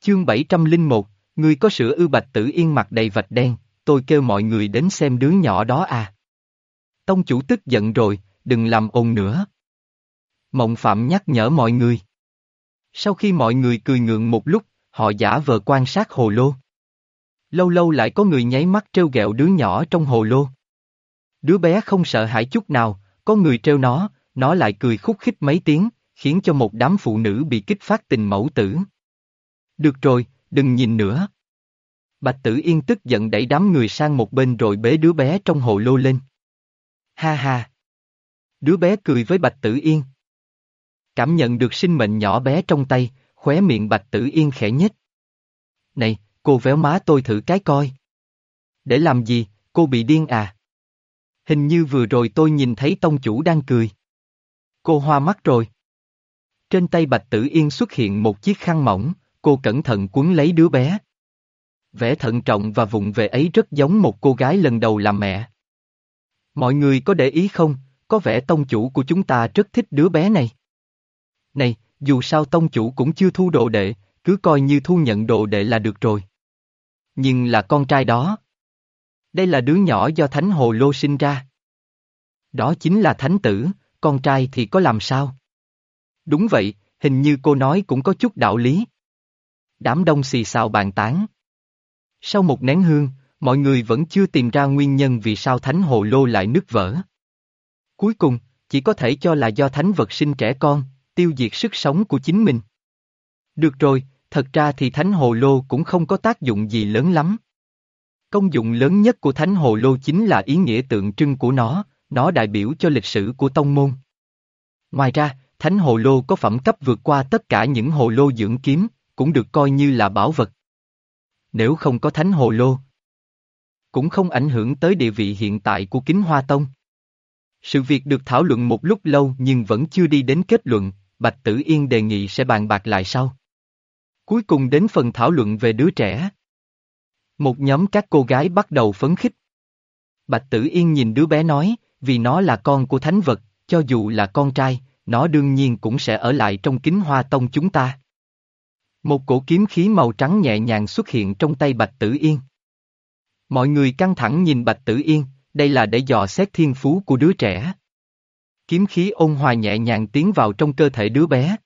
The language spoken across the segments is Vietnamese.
Chương 701, người có sữa ư bạch tử yên mặt đầy vạch đen, tôi kêu mọi người đến xem đứa nhỏ đó à. Tông chủ tức giận rồi, đừng làm ồn nữa. Mộng Phạm nhắc nhở mọi người. Sau khi mọi người cười ngượng một lúc, họ giả vờ quan sát hồ lô. Lâu lâu lại có người nháy mắt trêu ghẹo đứa nhỏ trong hồ lô. Đứa bé không sợ hãi chút nào, có người trêu nó, nó lại cười khúc khích mấy tiếng, khiến cho một đám phụ nữ bị kích phát tình mẫu tử. Được rồi, đừng nhìn nữa. Bạch Tử Yên tức giận đẩy đám người sang một bên rồi bế đứa bé trong hồ lô lên. Ha ha! Đứa bé cười với Bạch Tử Yên. Cảm nhận được sinh mệnh nhỏ bé trong tay, khóe miệng Bạch Tử Yên khẽ nhếch. Này, cô véo má tôi thử cái coi. Để làm gì, cô bị điên à? Hình như vừa rồi tôi nhìn thấy tông chủ đang cười. Cô hoa mắt rồi. Trên tay Bạch Tử Yên xuất hiện một chiếc khăn mỏng, cô cẩn thận cuốn lấy đứa bé. Vẻ thận trọng và vụng về ấy rất giống một cô gái lần đầu làm mẹ. Mọi người có để ý không, có vẻ tông chủ của chúng ta rất thích đứa bé này. Này, dù sao tông chủ cũng chưa thu đồ đệ, cứ coi như thu nhận đồ đệ là được rồi. Nhưng là con trai đó. Đây là đứa nhỏ do Thánh Hồ Lô sinh ra. Đó chính là Thánh Tử, con trai thì có làm sao? Đúng vậy, hình như cô nói cũng có chút đạo lý. Đám đông xì xào bàn tán. Sau một nén hương, mọi người vẫn chưa tìm ra nguyên nhân vì sao Thánh Hồ Lô lại nứt vỡ. Cuối cùng, chỉ có thể cho là do thánh vật sinh trẻ con, tiêu diệt sức sống của chính mình. Được rồi, thật ra thì thánh hồ lô cũng không có tác dụng gì lớn lắm. Công dụng lớn nhất của thánh hồ lô chính là ý nghĩa tượng trưng của nó, nó đại biểu cho lịch sử của tông môn. Ngoài ra, thánh hồ lô có phẩm cấp vượt qua tất cả những hồ lô dưỡng kiếm, cũng được coi như là bảo vật. Nếu không có thánh hồ lô, cũng không ảnh hưởng tới địa vị hiện tại của kính hoa tông. Sự việc được thảo luận một lúc lâu nhưng vẫn chưa đi đến kết luận, Bạch Tử Yên đề nghị sẽ bàn bạc lại sau. Cuối cùng đến phần thảo luận về đứa trẻ. Một nhóm các cô gái bắt đầu phấn khích. Bạch Tử Yên nhìn đứa bé nói, vì nó là con của thánh vật, cho dù là con trai, nó đương nhiên cũng sẽ ở lại trong kính hoa tông chúng ta. Một cổ kiếm khí màu trắng nhẹ nhàng xuất hiện trong tay Bạch Tử Yên. Mọi người căng thẳng nhìn Bạch Tử Yên, đây là để dò xét thiên phú của đứa trẻ. Kiếm khí ôn hòa nhẹ nhàng tiến vào trong cơ thể đứa bé.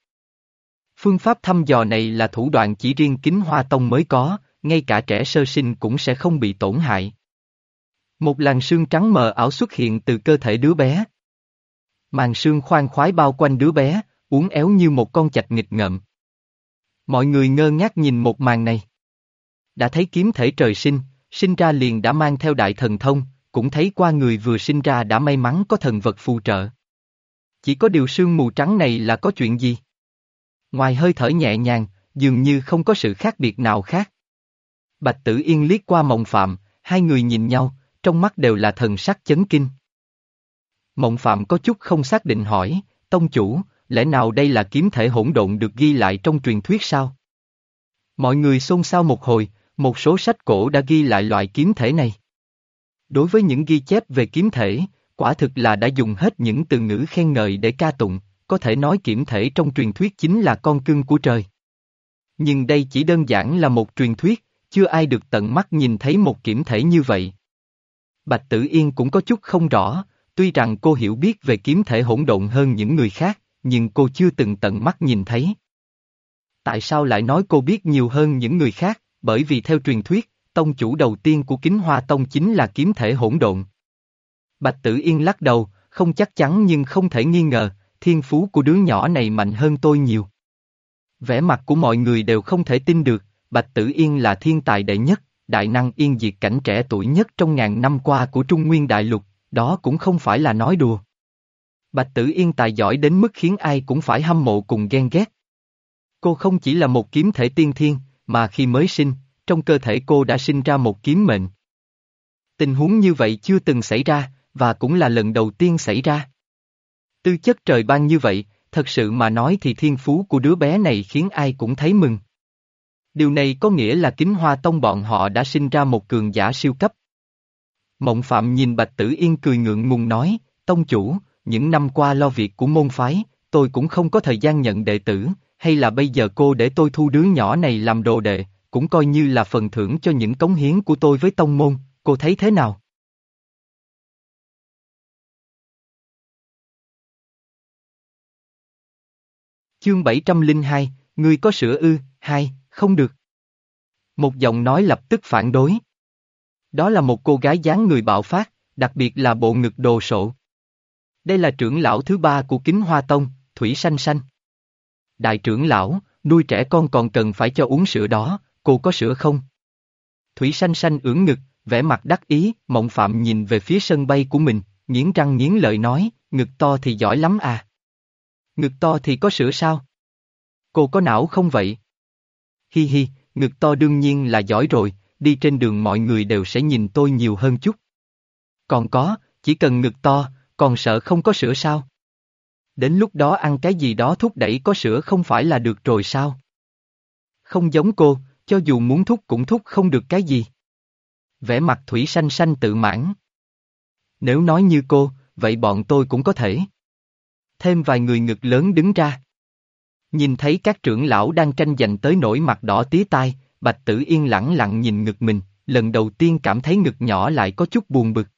Phương pháp thăm dò này là thủ đoạn chỉ riêng kính hoa tông mới có, ngay cả trẻ sơ sinh cũng sẽ không bị tổn hại. Một làn sương trắng mờ ảo xuất hiện từ cơ thể đứa bé. Màn sương khoan khoái bao quanh đứa bé, uốn éo như một con chạch nghịch ngợm. Mọi người ngơ ngác nhìn một màn này. Đã thấy kiếm thể trời sinh, sinh ra liền đã mang theo đại thần thông, cũng thấy qua người vừa sinh ra đã may mắn có thần vật phù trợ. Chỉ có điều sương mù trắng này là có chuyện gì? Ngoài hơi thở nhẹ nhàng, dường như không có sự khác biệt nào khác. Bạch Tử Yên liếc qua Mộng Phạm, hai người nhìn nhau, trong mắt đều là thần sắc chấn kinh. Mộng Phạm có chút không xác định hỏi, Tông chủ, lẽ nào đây là kiếm thể hỗn độn được ghi lại trong truyền thuyết sao? Mọi người xôn xao một hồi, một số sách cổ đã ghi lại loại kiếm thể này. Đối với những ghi chép về kiếm thể, quả thực là đã dùng hết những từ ngữ khen ngợi để ca tụng, có thể nói kiếm thể trong truyền thuyết chính là con cưng của trời. Nhưng đây chỉ đơn giản là một truyền thuyết, chưa ai được tận mắt nhìn thấy một kiểm thể như vậy. Bạch Tử Yên cũng có chút không rõ, tuy rằng cô hiểu biết về kiếm thể hỗn độn hơn những người khác, nhưng cô chưa từng tận mắt nhìn thấy. Tại sao lại nói cô biết nhiều hơn những người khác, bởi vì theo truyền thuyết, tông chủ đầu tiên của kính hoa tông chính là kiếm thể hỗn độn. Bạch Tử Yên lắc đầu, không chắc chắn nhưng không thể nghi ngờ, thiên phú của đứa nhỏ này mạnh hơn tôi nhiều. Vẻ mặt của mọi người đều không thể tin được, Bạch Tử Yên là thiên tài đệ nhất, đại năng yên diệt cảnh trẻ tuổi nhất trong ngàn năm qua của Trung Nguyên Đại Lục, đó cũng không phải là nói đùa. Bạch Tử Yên tài giỏi đến mức khiến ai cũng phải hâm mộ cùng ghen ghét. Cô không chỉ là một kiếm thể tiên thiên, mà khi mới sinh, trong cơ thể cô đã sinh ra một kiếm mệnh. Tình huống như vậy chưa từng xảy ra, và cũng là lần đầu tiên xảy ra. Tư chất trời ban như vậy, thật sự mà nói thì thiên phú của đứa bé này khiến ai cũng thấy mừng. Điều này có nghĩa là kính hoa tông bọn họ đã sinh ra một cường giả siêu cấp. Mộng Phạm nhìn Bạch Tử Yên cười ngượng ngùng nói, Tông chủ, những năm qua lo việc của môn phái, tôi cũng không có thời gian nhận đệ tử, hay là bây giờ cô để tôi thu đứa nhỏ này làm đồ đệ, cũng coi như là phần thưởng cho những cống hiến của tôi với tông môn, cô thấy thế nào? Chương 702, ngươi có sữa ư, hai, không được. Một giọng nói lập tức phản đối. Đó là một cô gái dáng người bạo phát, đặc biệt là bộ ngực đồ sộ. Đây là trưởng lão thứ ba của kính hoa tông, Thủy Sanh Sanh. Đại trưởng lão, nuôi trẻ con còn cần phải cho uống sữa đó, cô có sữa không? Thủy Sanh Sanh ưỡn ngực, vẻ mặt đắc ý, mộng phạm nhìn về phía sân bay của mình, nghiến răng nghiến lợi nói, ngực to thì giỏi lắm à. Ngực to thì có sữa sao? Cô có não không vậy? Hi hi, ngực to đương nhiên là giỏi rồi, đi trên đường mọi người đều sẽ nhìn tôi nhiều hơn chút. Còn có, chỉ cần ngực to, còn sợ không có sữa sao? Đến lúc đó ăn cái gì đó thúc đẩy có sữa không phải là được rồi sao? Không giống cô, cho dù muốn thúc cũng thúc không được cái gì. Vẻ mặt thủy xanh xanh tự mãn. Nếu nói như cô, vậy bọn tôi cũng có thể. Thêm vài người ngực lớn đứng ra. Nhìn thấy các trưởng lão đang tranh giành tới nỗi mặt đỏ tía tai, Bạch Tử Yên lặng lặng nhìn ngực mình, lần đầu tiên cảm thấy ngực nhỏ lại có chút buồn bực.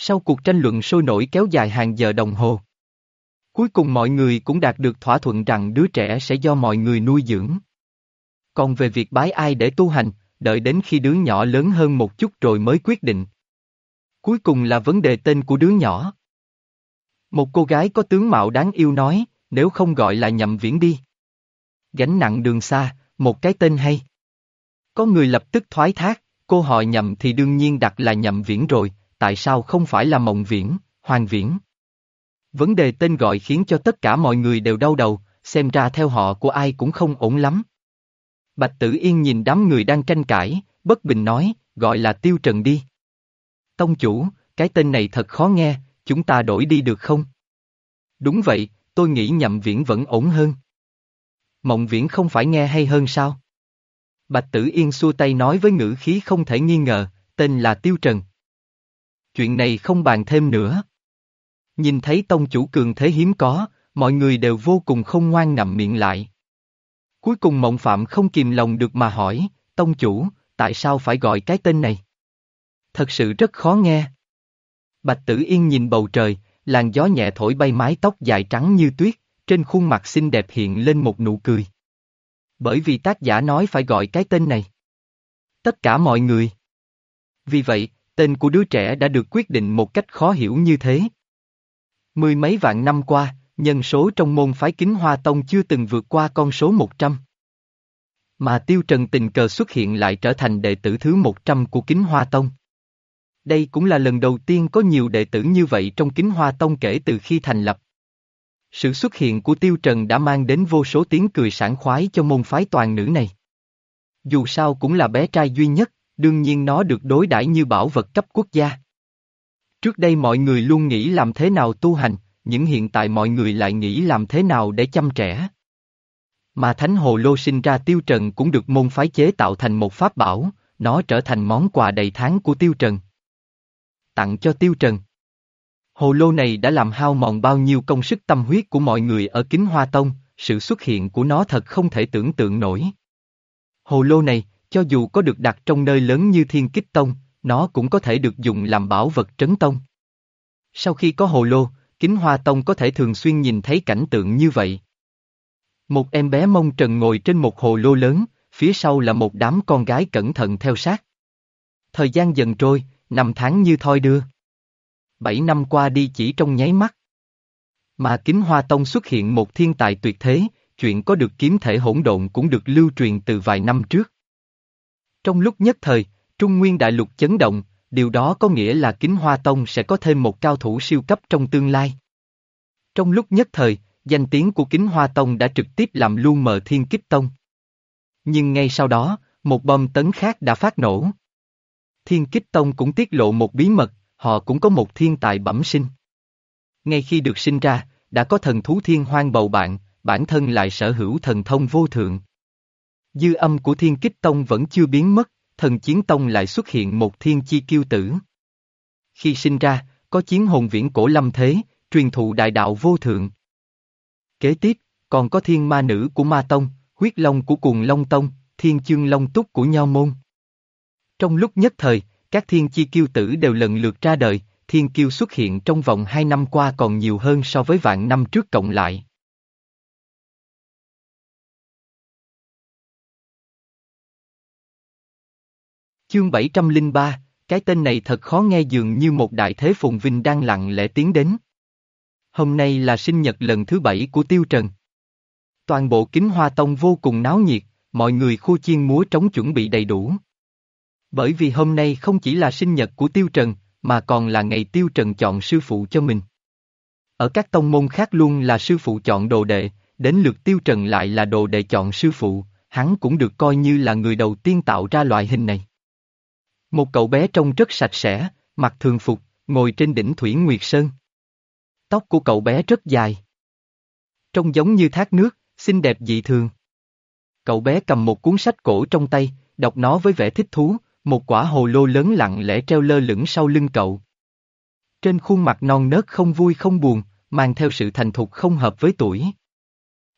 Sau cuộc tranh luận sôi nổi kéo dài hàng giờ đồng hồ. Cuối cùng mọi người cũng đạt được thỏa thuận rằng đứa trẻ sẽ do mọi người nuôi dưỡng. Còn về việc bái ai để tu hành, đợi đến khi đứa nhỏ lớn hơn một chút rồi mới quyết định. Cuối cùng là vấn đề tên của đứa nhỏ. Một cô gái có tướng mạo đáng yêu nói, nếu không gọi là nhậm viễn đi. Gánh nặng đường xa, một cái tên hay. Có người lập tức thoái thác, cô họ nhậm thì đương nhiên đặt là nhậm viễn rồi, tại sao không phải là mộng viễn, hoàng viễn. Vấn đề tên gọi khiến cho tất cả mọi người đều đau đầu, xem ra theo họ của ai cũng không ổn lắm. Bạch Tử Yên nhìn đám người đang tranh cãi, bất bình nói, gọi là Tiêu Trần đi. Tông chủ, cái tên này thật khó nghe, chúng ta đổi đi được không? Đúng vậy, tôi nghĩ nhậm viễn vẫn ổn hơn. Mộng viễn không phải nghe hay hơn sao? Bạch Tử Yên xua tay nói với ngữ khí không thể nghi ngờ, tên là Tiêu Trần. Chuyện này không bàn thêm nữa. Nhìn thấy tông chủ cường thế hiếm có, mọi người đều vô cùng không ngoan ngậm miệng lại. Cuối cùng mộng phạm không kìm lòng được mà hỏi, tông chủ, tại sao phải gọi cái tên này? Thật sự rất khó nghe. Bạch Tử Yên nhìn bầu trời, làn gió nhẹ thổi bay mái tóc dài trắng như tuyết, trên khuôn mặt xinh đẹp hiện lên một nụ cười. Bởi vì tác giả nói phải gọi cái tên này. Tất cả mọi người. Vì vậy, tên của đứa trẻ đã được quyết định một cách khó hiểu như thế. Mười mấy vạn năm qua, nhân số trong môn phái kính hoa tông chưa từng vượt qua con số 100. Mà Tiêu Trần tình cờ xuất hiện lại trở thành đệ tử thứ 100 của kính hoa tông. Đây cũng là lần đầu tiên có nhiều đệ tử như vậy trong kính hoa tông kể từ khi thành lập. Sự xuất hiện của Tiêu Trần đã mang đến vô số tiếng cười sảng khoái cho môn phái toàn nữ này. Dù sao cũng là bé trai duy nhất, đương nhiên nó được đối đãi như bảo vật cấp quốc gia. Trước đây mọi người luôn nghĩ làm thế nào tu hành, những hiện tại mọi người lại nghĩ làm thế nào để chăm trẻ. Mà Thánh Hồ Lô sinh ra Tiêu Trần cũng được môn phái chế tạo thành một pháp bảo, nó trở thành món quà đầy tháng của Tiêu Trần. Tặng cho Tiêu Trần. Hồ lô này đã làm hao mòn bao nhiêu công sức tâm huyết của mọi người ở Kính Hoa Tông, sự xuất hiện của nó thật không thể tưởng tượng nổi. Hồ lô này, cho dù có được đặt trong nơi lớn như Thiên Kích Tông, nó cũng có thể được dùng làm bảo vật trấn tông. Sau khi có hồ lô, Kính Hoa Tông có thể thường xuyên nhìn thấy cảnh tượng như vậy. Một em bé mông trần ngồi trên một hồ lô lớn, phía sau là một đám con gái cẩn thận theo sát. Thời gian dần trôi, năm tháng như thoi đưa. Bảy năm qua đi chỉ trong nháy mắt. Mà Kính Hoa Tông xuất hiện một thiên tài tuyệt thế, chuyện có được kiếm thể hỗn độn cũng được lưu truyền từ vài năm trước. Trong lúc nhất thời, Trung Nguyên Đại Lục chấn động, điều đó có nghĩa là Kính Hoa Tông sẽ có thêm một cao thủ siêu cấp trong tương lai. Trong lúc nhất thời, danh tiếng của Kính Hoa Tông đã trực tiếp làm lu mờ Thiên Kích Tông. Nhưng ngay sau đó, một bom tấn khác đã phát nổ. Thiên Kích Tông cũng tiết lộ một bí mật, họ cũng có một thiên tài bẩm sinh. Ngay khi được sinh ra, đã có thần thú thiên hoang bầu bạn, bản thân lại sở hữu thần thông vô thượng. Dư âm của thiên kích tông vẫn chưa biến mất, thần chiến tông lại xuất hiện một thiên chi kiêu tử. Khi sinh ra, có chiến hồn viễn cổ lâm thế, truyền thụ đại đạo vô thượng. Kế tiếp, còn có thiên ma nữ của ma tông, huyết long của cùng long tông, thiên chương long túc của nho môn. Trong lúc nhất thời, các thiên chi kiêu tử đều lần lượt ra đời, thiên kiêu xuất hiện trong vòng hai năm qua còn nhiều hơn so với vạn năm trước cộng lại. Chương 703, cái tên này thật khó nghe dường như một đại thế phồn vinh đang lặng lẽ tiến đến. Hôm nay là sinh nhật lần thứ bảy của Tiêu Trần. Toàn bộ kính hoa tông vô cùng náo nhiệt, mọi người khu chiên múa trống chuẩn bị đầy đủ. Bởi vì hôm nay không chỉ là sinh nhật của Tiêu Trần, mà còn là ngày Tiêu Trần chọn sư phụ cho mình. Ở các tông môn khác luôn là sư phụ chọn đồ đệ, đến lượt Tiêu Trần lại là đồ đệ chọn sư phụ, hắn cũng được coi như là người đầu tiên tạo ra loại hình này. Một cậu bé trông rất sạch sẽ, mặc thường phục, ngồi trên đỉnh Thủy Nguyệt Sơn. Tóc của cậu bé rất dài. Trông giống như thác nước, xinh đẹp dị thường. Cậu bé cầm một cuốn sách cổ trong tay, đọc nó với vẻ thích thú, một quả hồ lô lớn lặng lẽ treo lơ lửng sau lưng cậu. Trên khuôn mặt non nớt không vui không buồn, mang theo sự thành thục không hợp với tuổi.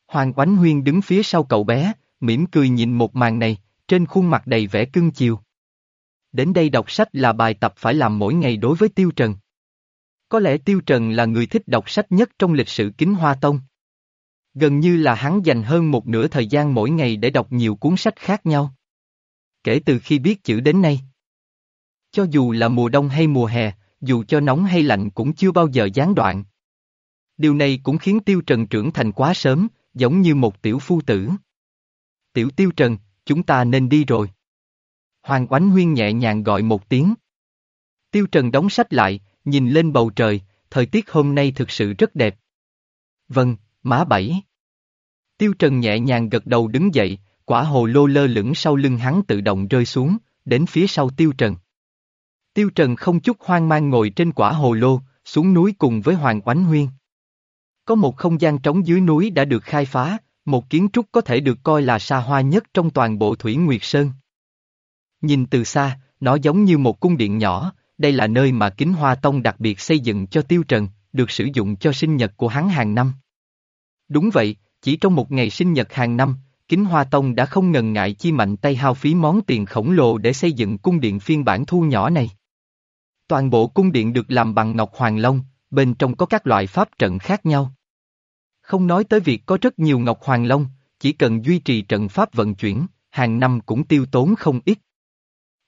Hoàng Oánh Huyên đứng phía sau cậu bé, mỉm cười nhìn một màn này, trên khuôn mặt đầy vẻ cưng chiều. Đến đây đọc sách là bài tập phải làm mỗi ngày đối với Tiêu Trần. Có lẽ Tiêu Trần là người thích đọc sách nhất trong lịch sử kính hoa tông. Gần như là hắn dành hơn một nửa thời gian mỗi ngày để đọc nhiều cuốn sách khác nhau. Kể từ khi biết chữ đến nay. Cho dù là mùa đông hay mùa hè, dù cho nóng hay lạnh cũng chưa bao giờ gián đoạn. Điều này cũng khiến Tiêu Trần trưởng thành quá sớm, giống như một tiểu phu tử. Tiểu Tiêu Trần, chúng ta nên đi rồi. Hoàng Oánh Huyên nhẹ nhàng gọi một tiếng. Tiêu Trần đóng sách lại, nhìn lên bầu trời, thời tiết hôm nay thực sự rất đẹp. Vâng, má bảy. Tiêu Trần nhẹ nhàng gật đầu đứng dậy, quả hồ lô lơ lửng sau lưng hắn tự động rơi xuống, đến phía sau Tiêu Trần. Tiêu Trần không chút hoang mang ngồi trên quả hồ lô, xuống núi cùng với Hoàng Oánh Huyên. Có một không gian trống dưới núi đã được khai phá, một kiến trúc có thể được coi là xa hoa nhất trong toàn bộ Thủy Nguyệt Sơn. Nhìn từ xa, nó giống như một cung điện nhỏ, đây là nơi mà Kính Hoa Tông đặc biệt xây dựng cho Tiêu Trần, được sử dụng cho sinh nhật của hắn hàng năm. Đúng vậy, chỉ trong một ngày sinh nhật hàng năm, Kính Hoa Tông đã không ngần ngại chi mạnh tay hao phí món tiền khổng lồ để xây dựng cung điện phiên bản thu nhỏ này. Toàn bộ cung điện được làm bằng ngọc hoàng long, bên trong có các loại pháp trận khác nhau. Không nói tới việc có rất nhiều ngọc hoàng long, chỉ cần duy trì trận pháp vận chuyển, hàng năm cũng tiêu tốn không ít.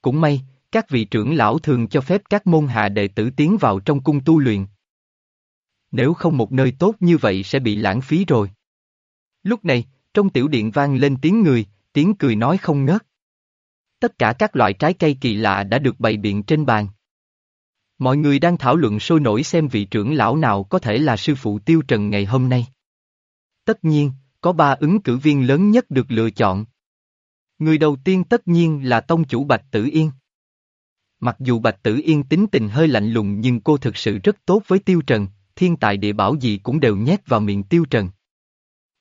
Cũng may, các vị trưởng lão thường cho phép các môn hạ đệ tử tiến vào trong cung tu luyện. Nếu không một nơi tốt như vậy sẽ bị lãng phí rồi. Lúc này, trong tiểu điện vang lên tiếng người, tiếng cười nói không ngớt. Tất cả các loại trái cây kỳ lạ đã được bày biện trên bàn. Mọi người đang thảo luận sôi nổi xem vị trưởng lão nào có thể là sư phụ tiêu trần ngày hôm nay. Tất nhiên, có ba ứng cử viên lớn nhất được lựa chọn. Người đầu tiên tất nhiên là tông chủ Bạch Tử Yên. Mặc dù Bạch Tử Yên tính tình hơi lạnh lùng nhưng cô thực sự rất tốt với Tiêu Trần, thiên tài địa bảo gì cũng đều nhét vào miệng Tiêu Trần.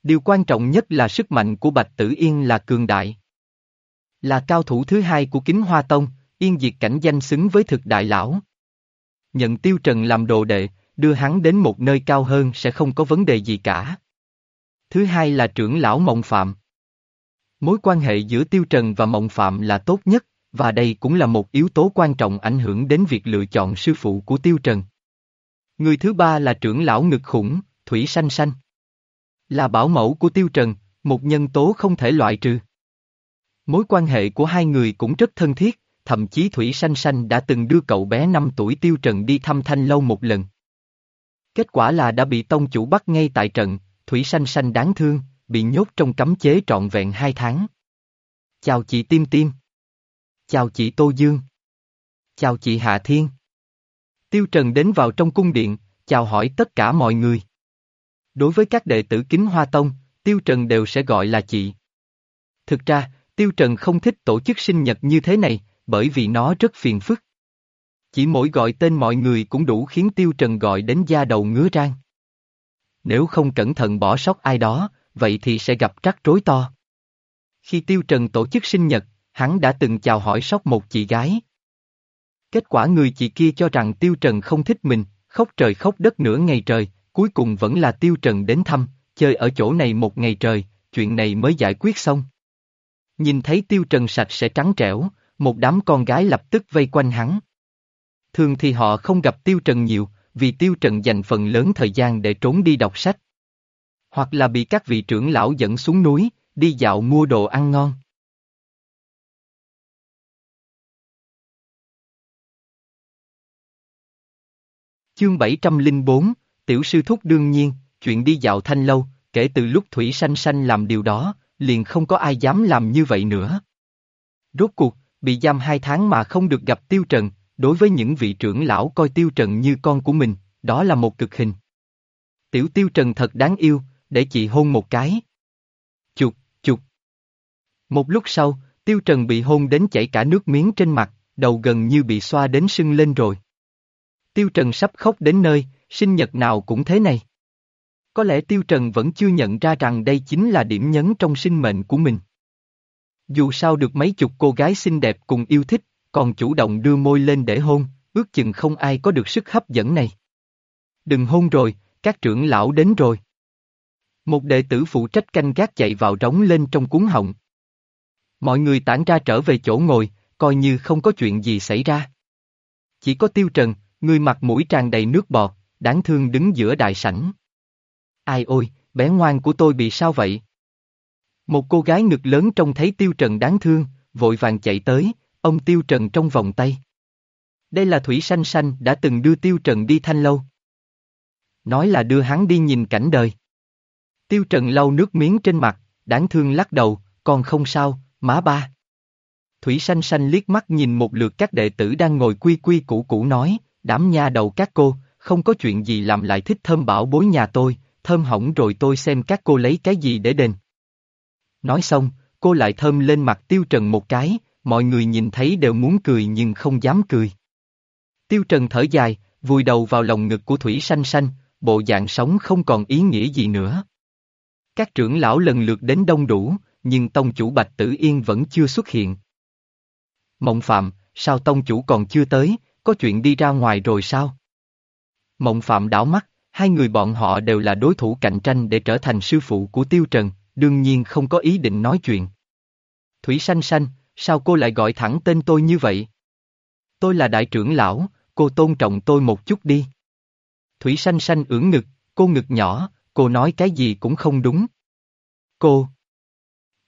Điều quan trọng nhất là sức mạnh của Bạch Tử Yên là cường đại. Là cao thủ thứ hai của kính hoa tông, Yên Diệt cảnh danh xứng với thực đại lão. Nhận Tiêu Trần làm đồ đệ, đưa hắn đến một nơi cao hơn sẽ không có vấn đề gì cả. Thứ hai là trưởng lão Mộng Phạm. Mối quan hệ giữa Tiêu Trần và Mộng Phạm là tốt nhất, và đây cũng là một yếu tố quan trọng ảnh hưởng đến việc lựa chọn sư phụ của Tiêu Trần. Người thứ ba là trưởng lão ngực khủng, Thủy Sanh Sanh. Là bảo mẫu của Tiêu Trần, một nhân tố không thể loại trừ. Mối quan hệ của hai người cũng rất thân thiết, thậm chí Thủy Sanh Sanh đã từng đưa cậu bé 5 tuổi Tiêu Trần đi thăm Thanh Lâu một lần. Kết quả là đã bị tông chủ bắt ngay tại trận, Thủy Sanh Sanh đáng thương, bị nhốt trong cấm chế trọn vẹn hai tháng. Chào chị Tim Tim. Chào chị Tô Dương. Chào chị Hạ Thiên. Tiêu Trần đến vào trong cung điện, chào hỏi tất cả mọi người. Đối với các đệ tử kính Hoa Tông, Tiêu Trần đều sẽ gọi là chị. Thực ra, Tiêu Trần không thích tổ chức sinh nhật như thế này, bởi vì nó rất phiền phức. Chỉ mỗi gọi tên mọi người cũng đủ khiến Tiêu Trần gọi đến da đầu ngứa rang. Nếu không cẩn thận bỏ sót ai đó, vậy thì sẽ gặp rắc rối to. Khi Tiêu Trần tổ chức sinh nhật, hắn đã từng chào hỏi sóc một chị gái. Kết quả người chị kia cho rằng Tiêu Trần không thích mình, khóc trời khóc đất nửa ngày trời, cuối cùng vẫn là Tiêu Trần đến thăm, chơi ở chỗ này một ngày trời, chuyện này mới giải quyết xong. Nhìn thấy tiêu trần sạch sẽ trắng trẻo, một đám con gái lập tức vây quanh hắn. Thường thì họ không gặp tiêu trần nhiều, vì tiêu trần dành phần lớn thời gian để trốn đi đọc sách. Hoặc là bị các vị trưởng lão dẫn xuống núi, đi dạo mua đồ ăn ngon. Chương 704, Tiểu sư thúc đương nhiên, chuyện đi dạo thanh lâu, kể từ lúc Thủy Sanh Sanh làm điều đó, liền không có ai dám làm như vậy nữa. Rốt cuộc, bị giam hai tháng mà không được gặp Tiêu Trần, đối với những vị trưởng lão coi Tiêu Trần như con của mình, đó là một cực hình. Tiểu Tiêu Trần thật đáng yêu, để chị hôn một cái. Chụp, chụp. Một lúc sau, Tiêu Trần bị hôn đến chảy cả nước miếng trên mặt, đầu gần như bị xoa đến sưng lên rồi. Tiêu Trần sắp khóc đến nơi, sinh nhật nào cũng thế này. Có lẽ Tiêu Trần vẫn chưa nhận ra rằng đây chính là điểm nhấn trong sinh mệnh của mình. Dù sao được mấy chục cô gái xinh đẹp cùng yêu thích, còn chủ động đưa môi lên để hôn, ước chừng không ai có được sức hấp dẫn này. Đừng hôn rồi, các trưởng lão đến rồi. Một đệ tử phụ trách canh gác chạy vào rống lên trong cuốn họng. Mọi người tản ra trở về chỗ ngồi, coi như không có chuyện gì xảy ra. Chỉ có tiêu trần, người mặt mũi tràn đầy nước bọt, đáng thương đứng giữa đại sảnh. Ai ôi, bé ngoan của tôi bị sao vậy? Một cô gái ngực lớn trông thấy Tiêu Trần đáng thương, vội vàng chạy tới, ông Tiêu Trần trong vòng tay. Đây là Thủy Sanh Sanh đã từng đưa Tiêu Trần đi thanh lâu. Nói là đưa hắn đi nhìn cảnh đời. Tiêu Trần lau nước miếng trên mặt, đáng thương lắc đầu, còn không sao, má ba. Thủy Sanh xanh liếc mắt nhìn một lượt các đệ tử đang ngồi quy quy củ củ nói, đám nha đầu các cô, không có chuyện gì làm lại thích thơm bảo bối nhà tôi, thơm hỏng rồi tôi xem các cô lấy cái gì để đền. Nói xong, cô lại thơm lên mặt Tiêu Trần một cái, mọi người nhìn thấy đều muốn cười nhưng không dám cười. Tiêu Trần thở dài, vùi đầu vào lòng ngực của Thủy Sanh Sanh, bộ dạng sống không còn ý nghĩa gì nữa. Các trưởng lão lần lượt đến đông đủ, nhưng tông chủ Bạch Tử Yên vẫn chưa xuất hiện. Mộng Phạm, sao tông chủ còn chưa tới, có chuyện đi ra ngoài rồi sao? Mộng Phạm đảo mắt, hai người bọn họ đều là đối thủ cạnh tranh để trở thành sư phụ của Tiêu Trần, đương nhiên không có ý định nói chuyện. Thủy Sanh Sanh, sao cô lại gọi thẳng tên tôi như vậy? Tôi là đại trưởng lão, cô tôn trọng tôi một chút đi. Thủy Sanh Sanh ưỡn ngực, cô ngực nhỏ, cô nói cái gì cũng không đúng. Cô.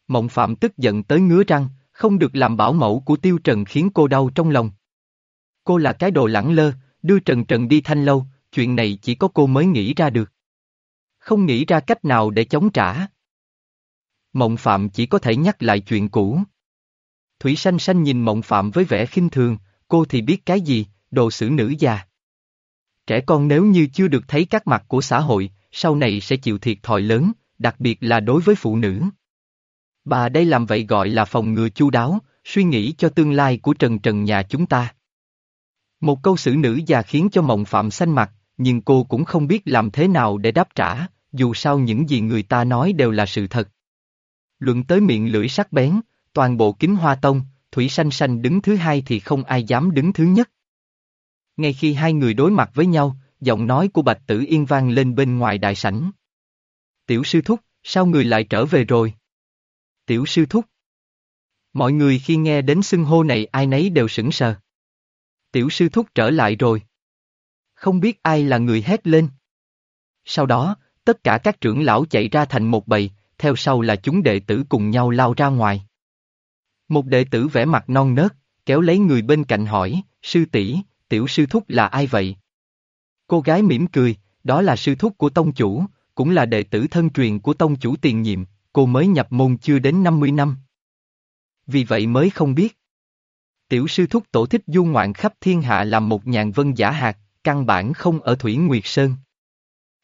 Mộng Phạm tức giận tới ngứa răng, không được làm bảo mẫu của Tiêu Trần khiến cô đau trong lòng. Cô là cái đồ lẳng lơ, đưa Trần Trần đi thanh lâu, chuyện này chỉ có cô mới nghĩ ra được. Không nghĩ ra cách nào để chống trả. Mộng Phạm chỉ có thể nhắc lại chuyện cũ. Thủy Sanh Sanh nhìn Mộng Phạm với vẻ khinh thường, cô thì biết cái gì, đồ xử nữ già. Trẻ con nếu như chưa được thấy các mặt của xã hội, sau này sẽ chịu thiệt thòi lớn, đặc biệt là đối với phụ nữ. Bà đây làm vậy gọi là phòng ngừa chu đáo, suy nghĩ cho tương lai của Trần Trần nhà chúng ta. Một câu xử nữ già khiến cho Mộng Phạm xanh mặt, nhưng cô cũng không biết làm thế nào để đáp trả, dù sao những gì người ta nói đều là sự thật. Luận tới miệng lưỡi sắc bén, toàn bộ kính hoa tông, Thủy Sanh Sanh đứng thứ hai thì không ai dám đứng thứ nhất. Ngay khi hai người đối mặt với nhau, giọng nói của Bạch Tử Yên vang lên bên ngoài đại sảnh. Tiểu sư thúc, sao người lại trở về rồi? Tiểu sư thúc. Mọi người khi nghe đến xưng hô này ai nấy đều sững sờ. Tiểu sư thúc trở lại rồi. Không biết ai là người hét lên. Sau đó, tất cả các trưởng lão chạy ra thành một bầy, theo sau là chúng đệ tử cùng nhau lao ra ngoài. Một đệ tử vẽ mặt non nớt, kéo lấy người bên cạnh hỏi, sư tỷ, tiểu sư thúc là ai vậy? Cô gái mỉm cười, đó là sư thúc của tông chủ, cũng là đệ tử thân truyền của tông chủ tiền nhiệm, cô mới nhập môn chưa đến 50 năm. Vì vậy mới không biết. Tiểu sư thúc tổ thích du ngoạn khắp thiên hạ làm một nhàn vân giả hạt, căn bản không ở Thủy Nguyệt Sơn.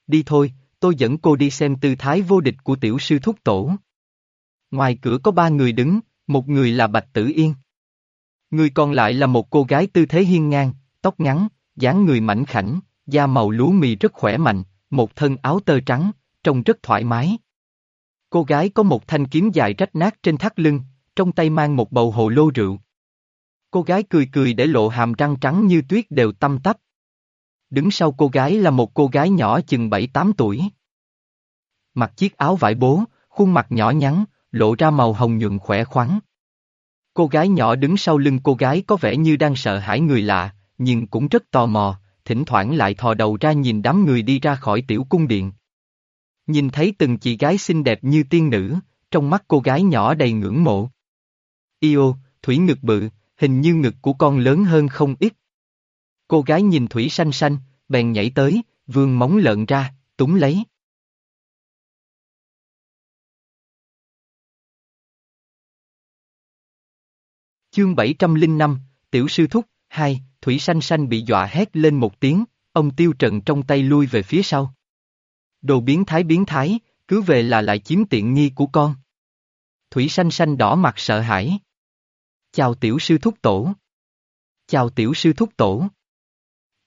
Đi thôi, tôi dẫn cô đi xem tư thái vô địch của tiểu sư thúc tổ. Ngoài cửa có ba người đứng, một người là Bạch Tử Yên. Người còn lại là một cô gái tư thế hiên ngang, tóc ngắn, dáng người mảnh khảnh, da màu lúa mì rất khỏe mạnh, một thân áo tơ trắng, trông rất thoải mái. Cô gái có một thanh kiếm dài rách nát trên thắt lưng, trong tay mang một bầu hồ lô rượu. Cô gái cười cười để lộ hàm răng trắng như tuyết đều tăm tắp. Đứng sau cô gái là một cô gái nhỏ chừng 7-8 tuổi. mặc chiếc áo vải bố, khuôn mặt nhỏ nhắn, lộ ra màu hồng nhuận khỏe khoắn. Cô gái nhỏ đứng sau lưng cô gái có vẻ như đang sợ hãi người lạ, nhưng cũng rất tò mò, thỉnh thoảng lại thò đầu ra nhìn đám người đi ra khỏi tiểu cung điện. Nhìn thấy từng chị gái xinh đẹp như tiên nữ, trong mắt cô gái nhỏ đầy ngưỡng mộ. Yêu, thủy ngực bự, hình như ngực của con lớn hơn không ít. Cô gái nhìn thủy xanh xanh, bèn nhảy tới, vươn móng lợn ra, túng lấy. Chương 705, Tiểu sư thúc, hai, Thủy Sanh Sanh bị dọa hét lên một tiếng, ông tiêu trần trong tay lui về phía sau. Đồ biến thái biến thái, cứ về là lại chiếm tiện nghi của con. Thủy Sanh Sanh đỏ mặt sợ hãi. Chào tiểu sư thúc tổ. Chào tiểu sư thúc tổ.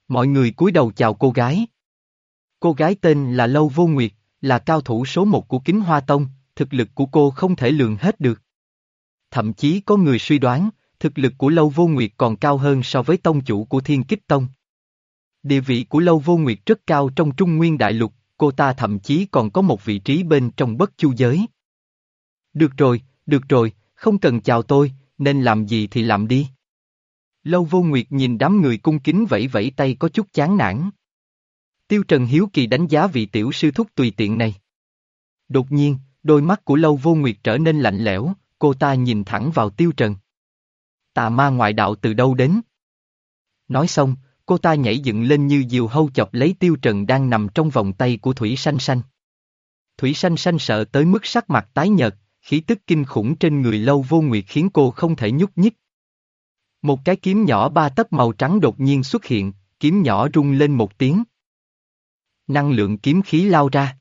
Mọi người cúi đầu chào cô gái. Cô gái tên là Lâu Vô Nguyệt, là cao thủ số một của Kính Hoa Tông, thực lực của cô không thể lường hết được. Thậm chí có người suy đoán, thực lực của Lâu Vô Nguyệt còn cao hơn so với tông chủ của Thiên Kích Tông. Địa vị của Lâu Vô Nguyệt rất cao trong Trung Nguyên Đại Lục, cô ta thậm chí còn có một vị trí bên trong bất chu giới. Được rồi, được rồi, không cần chào tôi, nên làm gì thì làm đi. Lâu Vô Nguyệt nhìn đám người cung kính vẫy vẫy tay có chút chán nản. Tiêu Trần Hiếu Kỳ đánh giá vị tiểu sư thúc tùy tiện này. Đột nhiên, đôi mắt của Lâu Vô Nguyệt trở nên lạnh lẽo, cô ta nhìn thẳng vào Tiêu Trần. Tà ma ngoại đạo từ đâu đến? Nói xong, cô ta nhảy dựng lên như diều hâu chọc lấy Tiêu Trần đang nằm trong vòng tay của Thủy Sanh Sanh. Thủy Sanh Sanh sợ tới mức sắc mặt tái nhợt, khí tức kinh khủng trên người Lâu Vô Nguyệt khiến cô không thể nhúc nhích. Một cái kiếm nhỏ ba tấc màu trắng đột nhiên xuất hiện, kiếm nhỏ rung lên một tiếng. Năng lượng kiếm khí lao ra.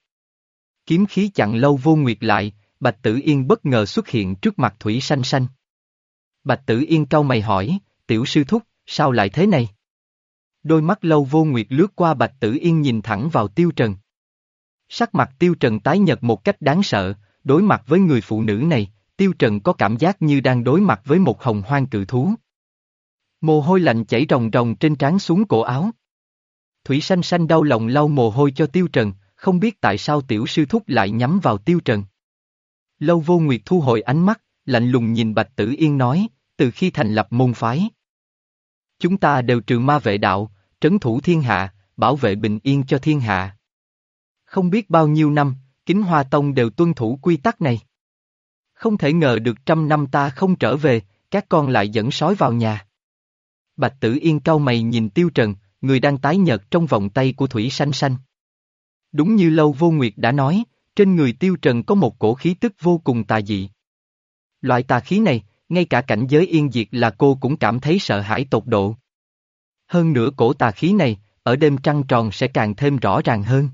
Kiếm khí chặn Lâu Vô Nguyệt lại, Bạch Tử Yên bất ngờ xuất hiện trước mặt Thủy Sanh Sanh. Bạch Tử Yên cau mày hỏi, tiểu sư thúc, sao lại thế này? Đôi mắt lâu vô nguyệt lướt qua Bạch Tử Yên nhìn thẳng vào Tiêu Trần. Sắc mặt Tiêu Trần tái nhật một cách đáng sợ, đối mặt với người phụ nữ này, Tiêu Trần có cảm giác như đang đối mặt với một hồng hoang cự thú. Mồ hôi lạnh chảy ròng ròng trên trán xuống cổ áo. Thủy Sanh Sanh đau lòng lau mồ hôi cho Tiêu Trần, không biết tại sao tiểu sư thúc lại nhắm vào Tiêu Trần. Lâu vô nguyệt thu hồi ánh mắt, lạnh lùng nhìn Bạch Tử Yên nói, từ khi thành lập môn phái. Chúng ta đều trừ ma vệ đạo, trấn thủ thiên hạ, bảo vệ bình yên cho thiên hạ. Không biết bao nhiêu năm, Kính Hoa Tông đều tuân thủ quy tắc này. Không thể ngờ được trăm năm ta không trở về, các con lại dẫn sói vào nhà. Bạch Tử Yên cau mày nhìn Tiêu Trần, người đang tái nhợt trong vòng tay của Thủy Sanh Sanh. Đúng như Lâu Vô Nguyệt đã nói, trên người Tiêu Trần có một cổ khí tức vô cùng tà dị. Loại tà khí này, ngay cả cảnh giới yên diệt là cô cũng cảm thấy sợ hãi tột độ. Hơn nữa cổ tà khí này, ở đêm trăng tròn sẽ càng thêm rõ ràng hơn.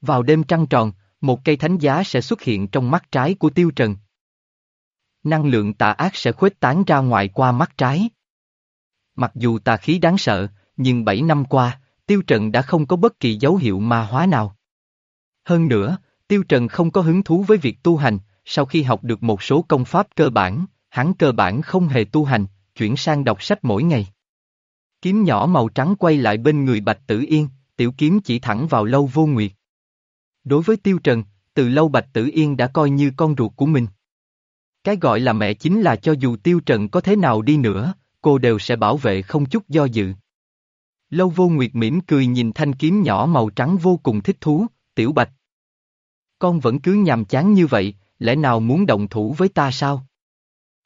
Vào đêm trăng tròn, một cây thánh giá sẽ xuất hiện trong mắt trái của Tiêu Trần. Năng lượng tà ác sẽ khuếch tán ra ngoài qua mắt trái. Mặc dù tà khí đáng sợ, nhưng 7 năm qua, Tiêu Trần đã không có bất kỳ dấu hiệu ma hóa nào. Hơn nữa, Tiêu Trần không có hứng thú với việc tu hành, sau khi học được một số công pháp cơ bản, hắn cơ bản không hề tu hành, chuyển sang đọc sách mỗi ngày. Kiếm nhỏ màu trắng quay lại bên người Bạch Tử Yên, tiểu kiếm chỉ thẳng vào lâu vô nguyệt. Đối với Tiêu Trần, từ lâu Bạch Tử Yên đã coi như con ruột của mình. Cái gọi là mẹ chính là cho dù Tiêu Trần có thế nào đi nữa, cô đều sẽ bảo vệ không chút do dự. Lâu vô nguyệt mỉm cười nhìn thanh kiếm nhỏ màu trắng vô cùng thích thú, tiểu bạch. Con vẫn cứ nhàm chán như vậy, lẽ nào muốn động thủ với ta sao?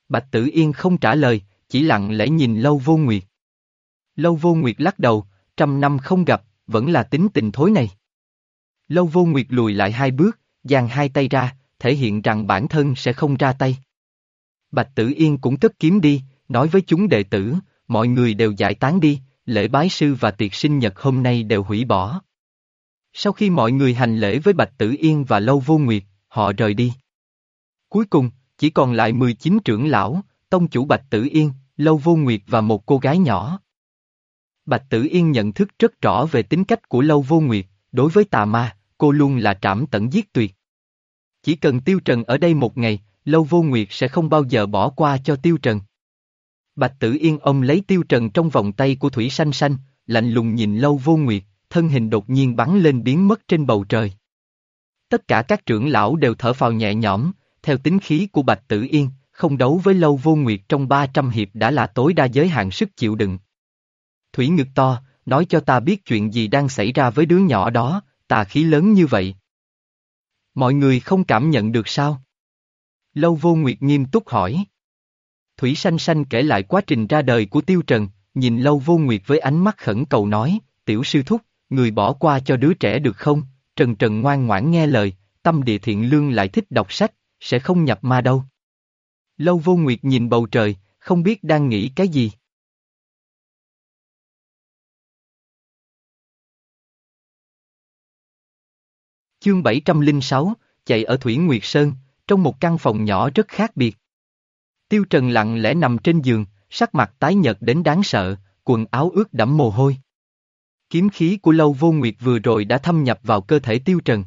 Bạch Tử Yên không trả lời, chỉ lặng lẽ nhìn Lâu Vô Nguyệt. Lâu Vô Nguyệt lắc đầu, trăm năm không gặp, vẫn là tính tình thối này. Lâu Vô Nguyệt lùi lại hai bước, giang hai tay ra, thể hiện rằng bản thân sẽ không ra tay. Bạch Tử Yên cũng cất kiếm đi, nói với chúng đệ tử, mọi người đều giải tán đi, lễ bái sư và tiệc sinh nhật hôm nay đều hủy bỏ. Sau khi mọi người hành lễ với Bạch Tử Yên và Lâu Vô Nguyệt, họ rời đi. Cuối cùng, chỉ còn lại 19 trưởng lão, tông chủ Bạch Tử Yên, Lâu Vô Nguyệt và một cô gái nhỏ. Bạch Tử Yên nhận thức rất rõ về tính cách của Lâu Vô Nguyệt, đối với tà ma, cô luôn là trảm tận giết tuyệt. Chỉ cần Tiêu Trần ở đây một ngày, Lâu Vô Nguyệt sẽ không bao giờ bỏ qua cho Tiêu Trần. Bạch Tử Yên ông lấy Tiêu Trần trong vòng tay của Thủy Sanh Sanh, lạnh lùng nhìn Lâu Vô Nguyệt, thân hình đột nhiên bắn lên biến mất trên bầu trời. Tất cả các trưởng lão đều thở phào nhẹ nhõm, theo tính khí của Bạch Tử Yên, không đấu với Lâu Vô Nguyệt trong 300 hiệp đã là tối đa giới hạn sức chịu đựng. Thủy ngực to, nói cho ta biết chuyện gì đang xảy ra với đứa nhỏ đó, tà khí lớn như vậy. Mọi người không cảm nhận được sao? Lâu Vô Nguyệt nghiêm túc hỏi. Thủy Sanh Sanh kể lại quá trình ra đời của Tiêu Trần, nhìn Lâu Vô Nguyệt với ánh mắt khẩn cầu nói, tiểu sư thúc, người bỏ qua cho đứa trẻ được không? Trần Trần ngoan ngoãn nghe lời, tâm địa thiện lương lại thích đọc sách, sẽ không nhập ma đâu. Lâu Vô Nguyệt nhìn bầu trời, không biết đang nghĩ cái gì. Chương 706, chạy ở Thủy Nguyệt Sơn, trong một căn phòng nhỏ rất khác biệt. Tiêu Trần lặng lẽ nằm trên giường, sắc mặt tái nhợt đến đáng sợ, quần áo ướt đẫm mồ hôi. Kiếm khí của Lâu Vô Nguyệt vừa rồi đã thâm nhập vào cơ thể Tiêu Trần.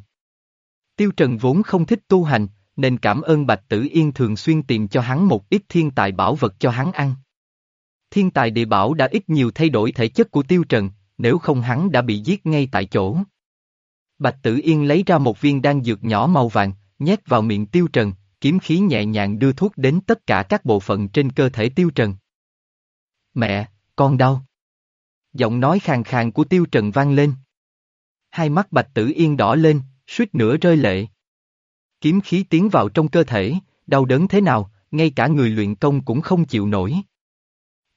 Tiêu Trần vốn không thích tu hành, nên cảm ơn Bạch Tử Yên thường xuyên tìm cho hắn một ít thiên tài bảo vật cho hắn ăn. Thiên tài địa bảo đã ít nhiều thay đổi thể chất của Tiêu Trần, nếu không hắn đã bị giết ngay tại chỗ. Bạch Tử Yên lấy ra một viên đan dược nhỏ màu vàng, nhét vào miệng Tiêu Trần, kiếm khí nhẹ nhàng đưa thuốc đến tất cả các bộ phận trên cơ thể Tiêu Trần. Mẹ, con đau. Giọng nói khàn khàn của Tiêu Trần vang lên. Hai mắt Bạch Tử Yên đỏ lên, suýt nữa rơi lệ. Kiếm khí tiến vào trong cơ thể, đau đớn thế nào, ngay cả người luyện công cũng không chịu nổi.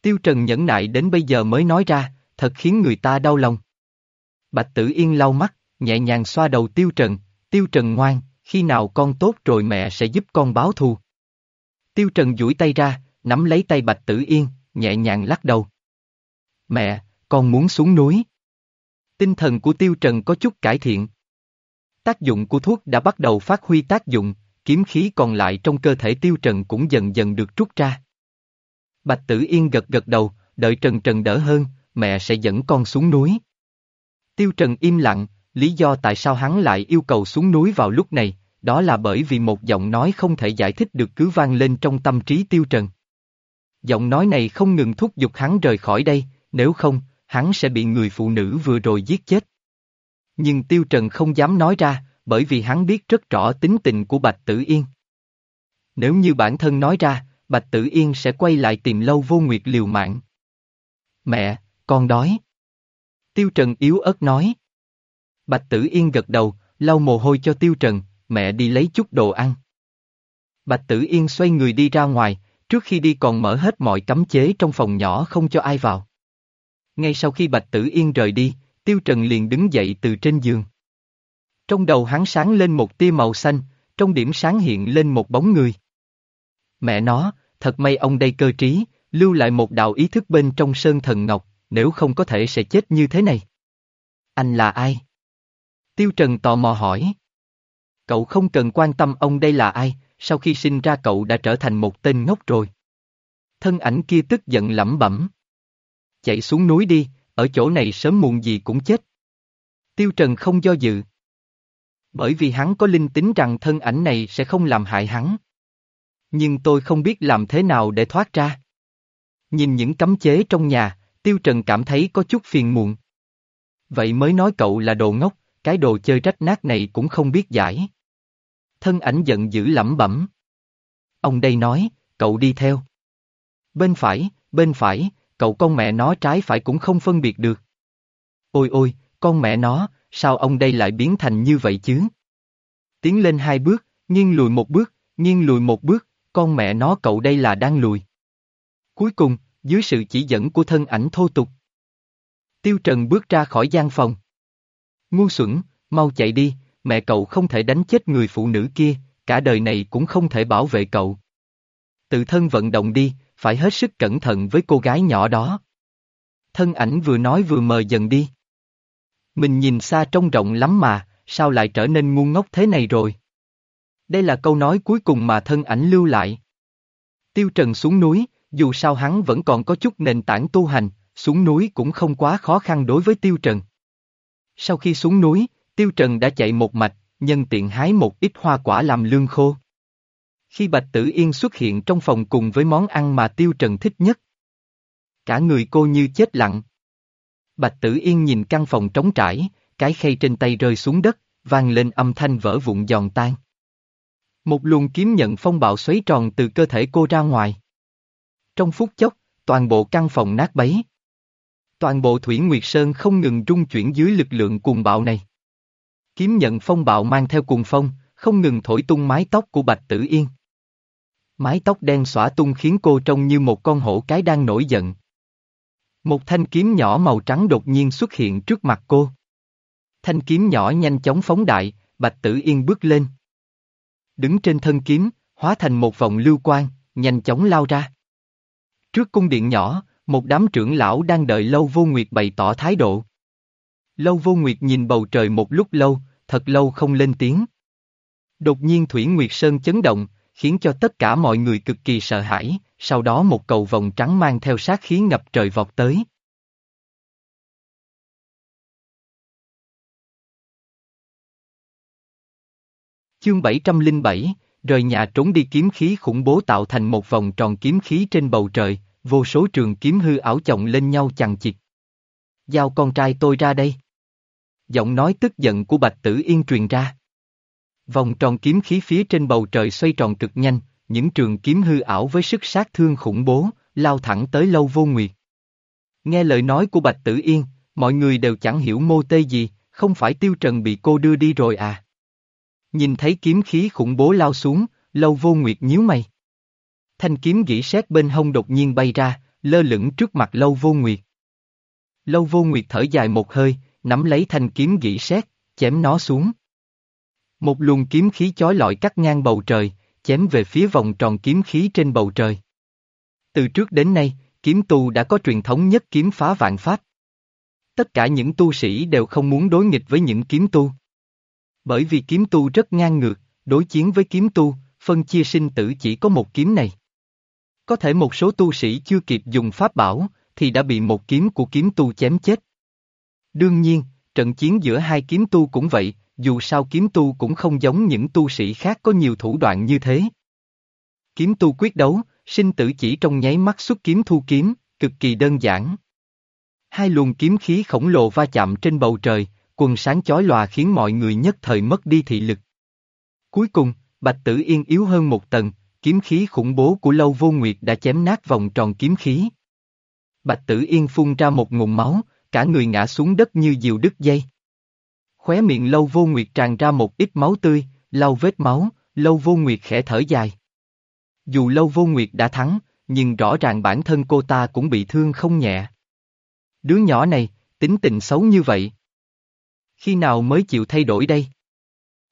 Tiêu Trần nhẫn nại đến bây giờ mới nói ra, thật khiến người ta đau lòng. Bạch Tử Yên lau mắt, nhẹ nhàng xoa đầu Tiêu Trần, Tiêu Trần ngoan, khi nào con tốt rồi mẹ sẽ giúp con báo thù. Tiêu Trần duỗi tay ra, nắm lấy tay Bạch Tử Yên, nhẹ nhàng lắc đầu. Mẹ, con muốn xuống núi. Tinh thần của Tiêu Trần có chút cải thiện. Tác dụng của thuốc đã bắt đầu phát huy tác dụng, kiếm khí còn lại trong cơ thể Tiêu Trần cũng dần dần được rút ra. Bạch Tử Yên gật gật đầu, đợi Trần Trần đỡ hơn, mẹ sẽ dẫn con xuống núi. Tiêu Trần im lặng, lý do tại sao hắn lại yêu cầu xuống núi vào lúc này, đó là bởi vì một giọng nói không thể giải thích được cứ vang lên trong tâm trí Tiêu Trần. Giọng nói này không ngừng thúc giục hắn rời khỏi đây, nếu không, hắn sẽ bị người phụ nữ vừa rồi giết chết. Nhưng Tiêu Trần không dám nói ra, bởi vì hắn biết rất rõ tính tình của Bạch Tử Yên. Nếu như bản thân nói ra, Bạch Tử Yên sẽ quay lại tìm lâu vô nguyệt liều mạng. Mẹ, con đói. Tiêu Trần yếu ớt nói. Bạch Tử Yên gật đầu, lau mồ hôi cho Tiêu Trần, mẹ đi lấy chút đồ ăn. Bạch Tử Yên xoay người đi ra ngoài, trước khi đi còn mở hết mọi cấm chế trong phòng nhỏ không cho ai vào. Ngay sau khi Bạch Tử Yên rời đi, Tiêu Trần liền đứng dậy từ trên giường. Trong đầu hắn sáng lên một tia màu xanh, trong điểm sáng hiện lên một bóng người. Mẹ nó, thật may ông đây cơ trí, lưu lại một đạo ý thức bên trong sơn thần ngọc, nếu không có thể sẽ chết như thế này. Anh là ai? Tiêu Trần tò mò hỏi. Cậu không cần quan tâm ông đây là ai, sau khi sinh ra cậu đã trở thành một tên ngốc rồi. Thân ảnh kia tức giận lẩm bẩm. Chạy xuống núi đi, ở chỗ này sớm muộn gì cũng chết. Tiêu Trần không do dự. Bởi vì hắn có linh tính rằng thân ảnh này sẽ không làm hại hắn. Nhưng tôi không biết làm thế nào để thoát ra. Nhìn những cấm chế trong nhà, Tiêu Trần cảm thấy có chút phiền muộn. Vậy mới nói cậu là đồ ngốc, cái đồ chơi rách nát này cũng không biết giải. Thân ảnh giận dữ lẩm bẩm. Ông đây nói, cậu đi theo. Bên phải, bên phải, cậu con mẹ nó trái phải cũng không phân biệt được. Ôi ôi, con mẹ nó, sao ông đây lại biến thành như vậy chứ? Tiến lên hai bước, nghiêng lùi một bước, nghiêng lùi một bước, con mẹ nó cậu đây là đang lùi. Cuối cùng, dưới sự chỉ dẫn của thân ảnh thô tục. Tiêu Trần bước ra khỏi gian phòng. Ngu xuẩn, mau chạy đi, mẹ cậu không thể đánh chết người phụ nữ kia, cả đời này cũng không thể bảo vệ cậu. Tự thân vận động đi, phải hết sức cẩn thận với cô gái nhỏ đó. Thân ảnh vừa nói vừa mờ dần đi. Mình nhìn xa trông rộng lắm mà, sao lại trở nên ngu ngốc thế này rồi? Đây là câu nói cuối cùng mà thân ảnh lưu lại. Tiêu Trần xuống núi, dù sao hắn vẫn còn có chút nền tảng tu hành, xuống núi cũng không quá khó khăn đối với Tiêu Trần. Sau khi xuống núi, Tiêu Trần đã chạy một mạch, nhân tiện hái một ít hoa quả làm lương khô. Khi Bạch Tử Yên xuất hiện trong phòng cùng với món ăn mà Tiêu Trần thích nhất. Cả người cô như chết lặng. Bạch Tử Yên nhìn căn phòng trống trải, cái khay trên tay rơi xuống đất, vang lên âm thanh vỡ vụn giòn tan. Một luồng kiếm nhận phong bạo xoáy tròn từ cơ thể cô ra ngoài. Trong phút chốc, toàn bộ căn phòng nát bấy. Toàn bộ Thủy Nguyệt Sơn không ngừng rung chuyển dưới lực lượng cuồng bạo này. Kiếm nhận phong bạo mang theo cuồng phong, không ngừng thổi tung mái tóc của Bạch Tử Yên. Mái tóc đen xõa tung khiến cô trông như một con hổ cái đang nổi giận. Một thanh kiếm nhỏ màu trắng đột nhiên xuất hiện trước mặt cô. Thanh kiếm nhỏ nhanh chóng phóng đại, Bạch Tử Yên bước lên. Đứng trên thân kiếm, hóa thành một vòng lưu quang, nhanh chóng lao ra. Trước cung điện nhỏ, một đám trưởng lão đang đợi Lâu Vô Nguyệt bày tỏ thái độ. Lâu Vô Nguyệt nhìn bầu trời một lúc lâu, thật lâu không lên tiếng. Đột nhiên Thủy Nguyệt Sơn chấn động, khiến cho tất cả mọi người cực kỳ sợ hãi, sau đó một cầu vòng trắng mang theo sát khí ngập trời vọt tới. Chương 707, rời nhà trốn đi kiếm khí khủng bố tạo thành một vòng tròn kiếm khí trên bầu trời, vô số trường kiếm hư ảo chồng lên nhau chằng chịt. Giao con trai tôi ra đây. Giọng nói tức giận của Bạch Tử Yên truyền ra. Vòng tròn kiếm khí phía trên bầu trời xoay tròn cực nhanh, những trường kiếm hư ảo với sức sát thương khủng bố, lao thẳng tới lâu vô nguyệt. Nghe lời nói của Bạch Tử Yên, mọi người đều chẳng hiểu mô tê gì, không phải Tiêu Trần bị cô đưa đi rồi à. Nhìn thấy kiếm khí khủng bố lao xuống, lâu vô nguyệt nhíu mày. Thanh kiếm gỉ sét bên hông đột nhiên bay ra, lơ lửng trước mặt lâu vô nguyệt. Lâu vô nguyệt thở dài một hơi, nắm lấy thanh kiếm gỉ sét, chém nó xuống. Một luồng kiếm khí chói lọi cắt ngang bầu trời, chém về phía vòng tròn kiếm khí trên bầu trời. Từ trước đến nay, kiếm tu đã có truyền thống nhất kiếm phá vạn pháp. Tất cả những tu sĩ đều không muốn đối nghịch với những kiếm tu. Bởi vì kiếm tu rất ngang ngược, đối chiến với kiếm tu, phân chia sinh tử chỉ có một kiếm này. Có thể một số tu sĩ chưa kịp dùng pháp bảo, thì đã bị một kiếm của kiếm tu chém chết. Đương nhiên, trận chiến giữa hai kiếm tu cũng vậy, dù sao kiếm tu cũng không giống những tu sĩ khác có nhiều thủ đoạn như thế. Kiếm tu quyết đấu, sinh tử chỉ trong nháy mắt xuất kiếm thu kiếm, cực kỳ đơn giản. Hai luồng kiếm khí khổng lồ va chạm trên bầu trời, quần sáng chói lòa khiến mọi người nhất thời mất đi thị lực. Cuối cùng, Bạch Tử Yên yếu hơn một tầng, kiếm khí khủng bố của Lâu Vô Nguyệt đã chém nát vòng tròn kiếm khí. Bạch Tử Yên phun ra một ngụm máu, cả người ngã xuống đất như diều đứt dây. Khóe miệng Lâu Vô Nguyệt tràn ra một ít máu tươi, lau vết máu, Lâu Vô Nguyệt khẽ thở dài. Dù Lâu Vô Nguyệt đã thắng, nhưng rõ ràng bản thân cô ta cũng bị thương không nhẹ. Đứa nhỏ này, tính tình xấu như vậy. Khi nào mới chịu thay đổi đây?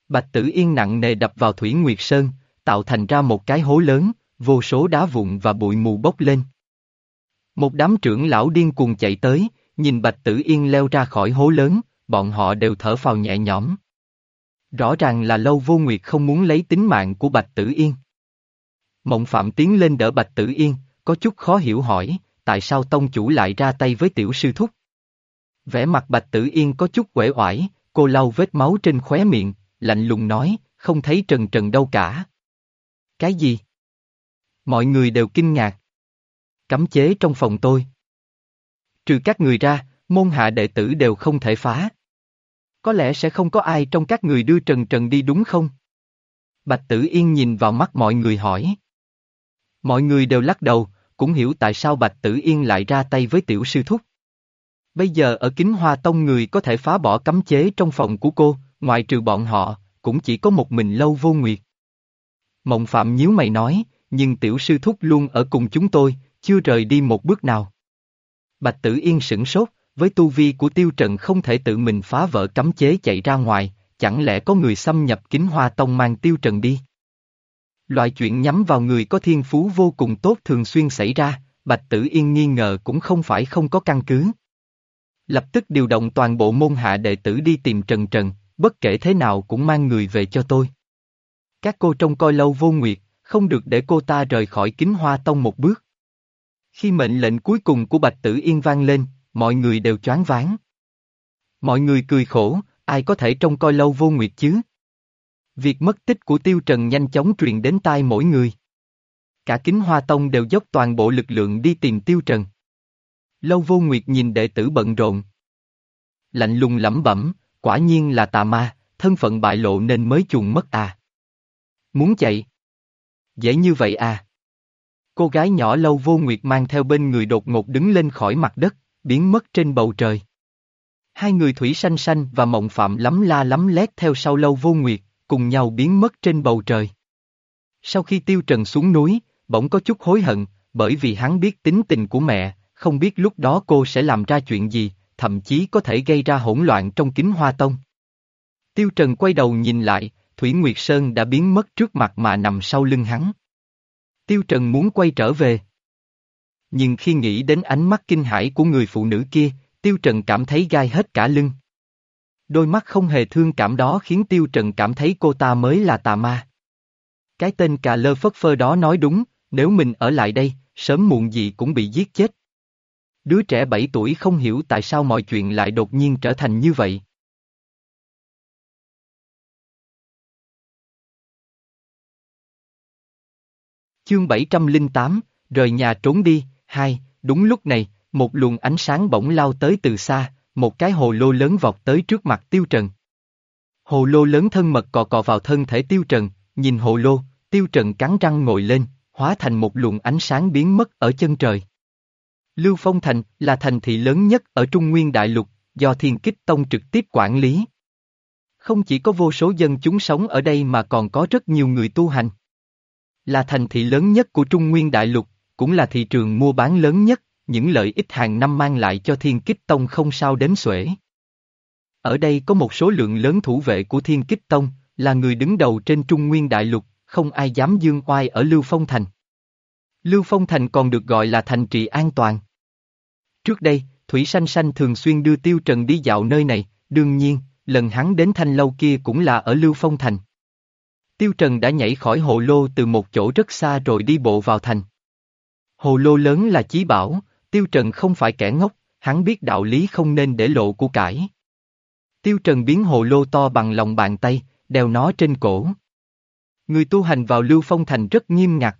Bạch Tử Yên nặng nề đập vào Thủy Nguyệt Sơn, tạo thành ra một cái hố lớn, vô số đá vụn và bụi mù bốc lên. Một đám trưởng lão điên cuồng chạy tới, nhìn Bạch Tử Yên leo ra khỏi hố lớn, bọn họ đều thở phào nhẹ nhõm. Rõ ràng là lâu vô nguyệt không muốn lấy tính mạng của Bạch Tử Yên. Mộng Phạm tiến lên đỡ Bạch Tử Yên, có chút khó hiểu hỏi, tại sao tông chủ lại ra tay với tiểu sư thúc? Vẻ mặt Bạch Tử Yên có chút quể oải, cô lau vết máu trên khóe miệng, lạnh lùng nói, không thấy trần trần đâu cả. Cái gì? Mọi người đều kinh ngạc. Cấm chế trong phòng tôi. Trừ các người ra, môn hạ đệ tử đều không thể phá. Có lẽ sẽ không có ai trong các người đưa Trần Trần đi đúng không? Bạch Tử Yên nhìn vào mắt mọi người hỏi. Mọi người đều lắc đầu, cũng hiểu tại sao Bạch Tử Yên lại ra tay với tiểu sư thúc. Bây giờ ở kính hoa tông người có thể phá bỏ cấm chế trong phòng của cô, ngoài trừ bọn họ, cũng chỉ có một mình lâu vô nguyệt. Mộng Phạm nhíu mày nói, nhưng tiểu sư thúc luôn ở cùng chúng tôi, chưa rời đi một bước nào. Bạch Tử Yên sửng sốt, với tu vi của tiêu trận không thể tự mình phá vỡ cấm chế chạy ra ngoài, chẳng lẽ có người xâm nhập kính hoa tông mang tiêu trần đi? Loại chuyện nhắm vào người có thiên phú vô cùng tốt thường xuyên xảy ra, Bạch Tử Yên nghi ngờ cũng không phải không có căn cứ. Lập tức điều động toàn bộ môn hạ đệ tử đi tìm Trần Trần, bất kể thế nào cũng mang người về cho tôi. Các cô trông coi lâu vô nguyệt, không được để cô ta rời khỏi kính hoa tông một bước. Khi mệnh lệnh cuối cùng của Bạch Tử Yên vang lên, mọi người đều choáng váng. Mọi người cười khổ, ai có thể trông coi lâu vô nguyệt chứ? Việc mất tích của Tiêu Trần nhanh chóng truyền đến tai mỗi người. Cả kính hoa tông đều dốc toàn bộ lực lượng đi tìm Tiêu Trần. Lâu vô nguyệt nhìn đệ tử bận rộn. Lạnh lùng lẩm bẩm, quả nhiên là tà ma, thân phận bại lộ nên mới chuồn mất à. Muốn chạy? Dễ như vậy à? Cô gái nhỏ lâu vô nguyệt mang theo bên người đột ngột đứng lên khỏi mặt đất, biến mất trên bầu trời. Hai người thủy sanh sanh và mộng phạm lắm la lắm lét theo sau lâu vô nguyệt, cùng nhau biến mất trên bầu trời. Sau khi tiêu trần xuống núi, bỗng có chút hối hận, bởi vì hắn biết tính tình của mẹ, không biết lúc đó cô sẽ làm ra chuyện gì, thậm chí có thể gây ra hỗn loạn trong kính hoa tông. Tiêu Trần quay đầu nhìn lại, Thủy Nguyệt Sơn đã biến mất trước mặt mà nằm sau lưng hắn. Tiêu Trần muốn quay trở về. Nhưng khi nghĩ đến ánh mắt kinh hãi của người phụ nữ kia, Tiêu Trần cảm thấy gai hết cả lưng. Đôi mắt không hề thương cảm đó khiến Tiêu Trần cảm thấy cô ta mới là tà ma. Cái tên cà lơ phất phơ đó nói đúng, nếu mình ở lại đây, sớm muộn gì cũng bị giết chết. Đứa trẻ 7 tuổi không hiểu tại sao mọi chuyện lại đột nhiên trở thành như vậy. Chương 708, rời nhà trốn đi, hai, đúng lúc này, một luồng ánh sáng bỗng lao tới từ xa, một cái hồ lô lớn vọt tới trước mặt Tiêu Trần. Hồ lô lớn thân mật cò cò vào thân thể Tiêu Trần, nhìn hồ lô, Tiêu Trần cắn răng ngồi lên, hóa thành một luồng ánh sáng biến mất ở chân trời. Lưu Phong Thành là thành thị lớn nhất ở Trung Nguyên Đại Lục, do Thiên Kích Tông trực tiếp quản lý. Không chỉ có vô số dân chúng sống ở đây mà còn có rất nhiều người tu hành. Là thành thị lớn nhất của Trung Nguyên Đại Lục, cũng là thị trường mua bán lớn nhất, những lợi ích hàng năm mang lại cho Thiên Kích Tông không sao đến xuể. Ở đây có một số lượng lớn thủ vệ của Thiên Kích Tông, là người đứng đầu trên Trung Nguyên Đại Lục, không ai dám dương oai ở Lưu Phong Thành. Lưu Phong Thành còn được gọi là thành trì an toàn. Trước đây, Thủy Sanh Sanh thường xuyên đưa Tiêu Trần đi dạo nơi này, đương nhiên, lần hắn đến thanh lâu kia cũng là ở Lưu Phong Thành. Tiêu Trần đã nhảy khỏi hồ lô từ một chỗ rất xa rồi đi bộ vào thành. Hồ lô lớn là chí bảo, Tiêu Trần không phải kẻ ngốc, hắn biết đạo lý không nên để lộ của cải. Tiêu Trần biến hồ lô to bằng lòng bàn tay, đeo nó trên cổ. Người tu hành vào Lưu Phong Thành rất nghiêm ngặt.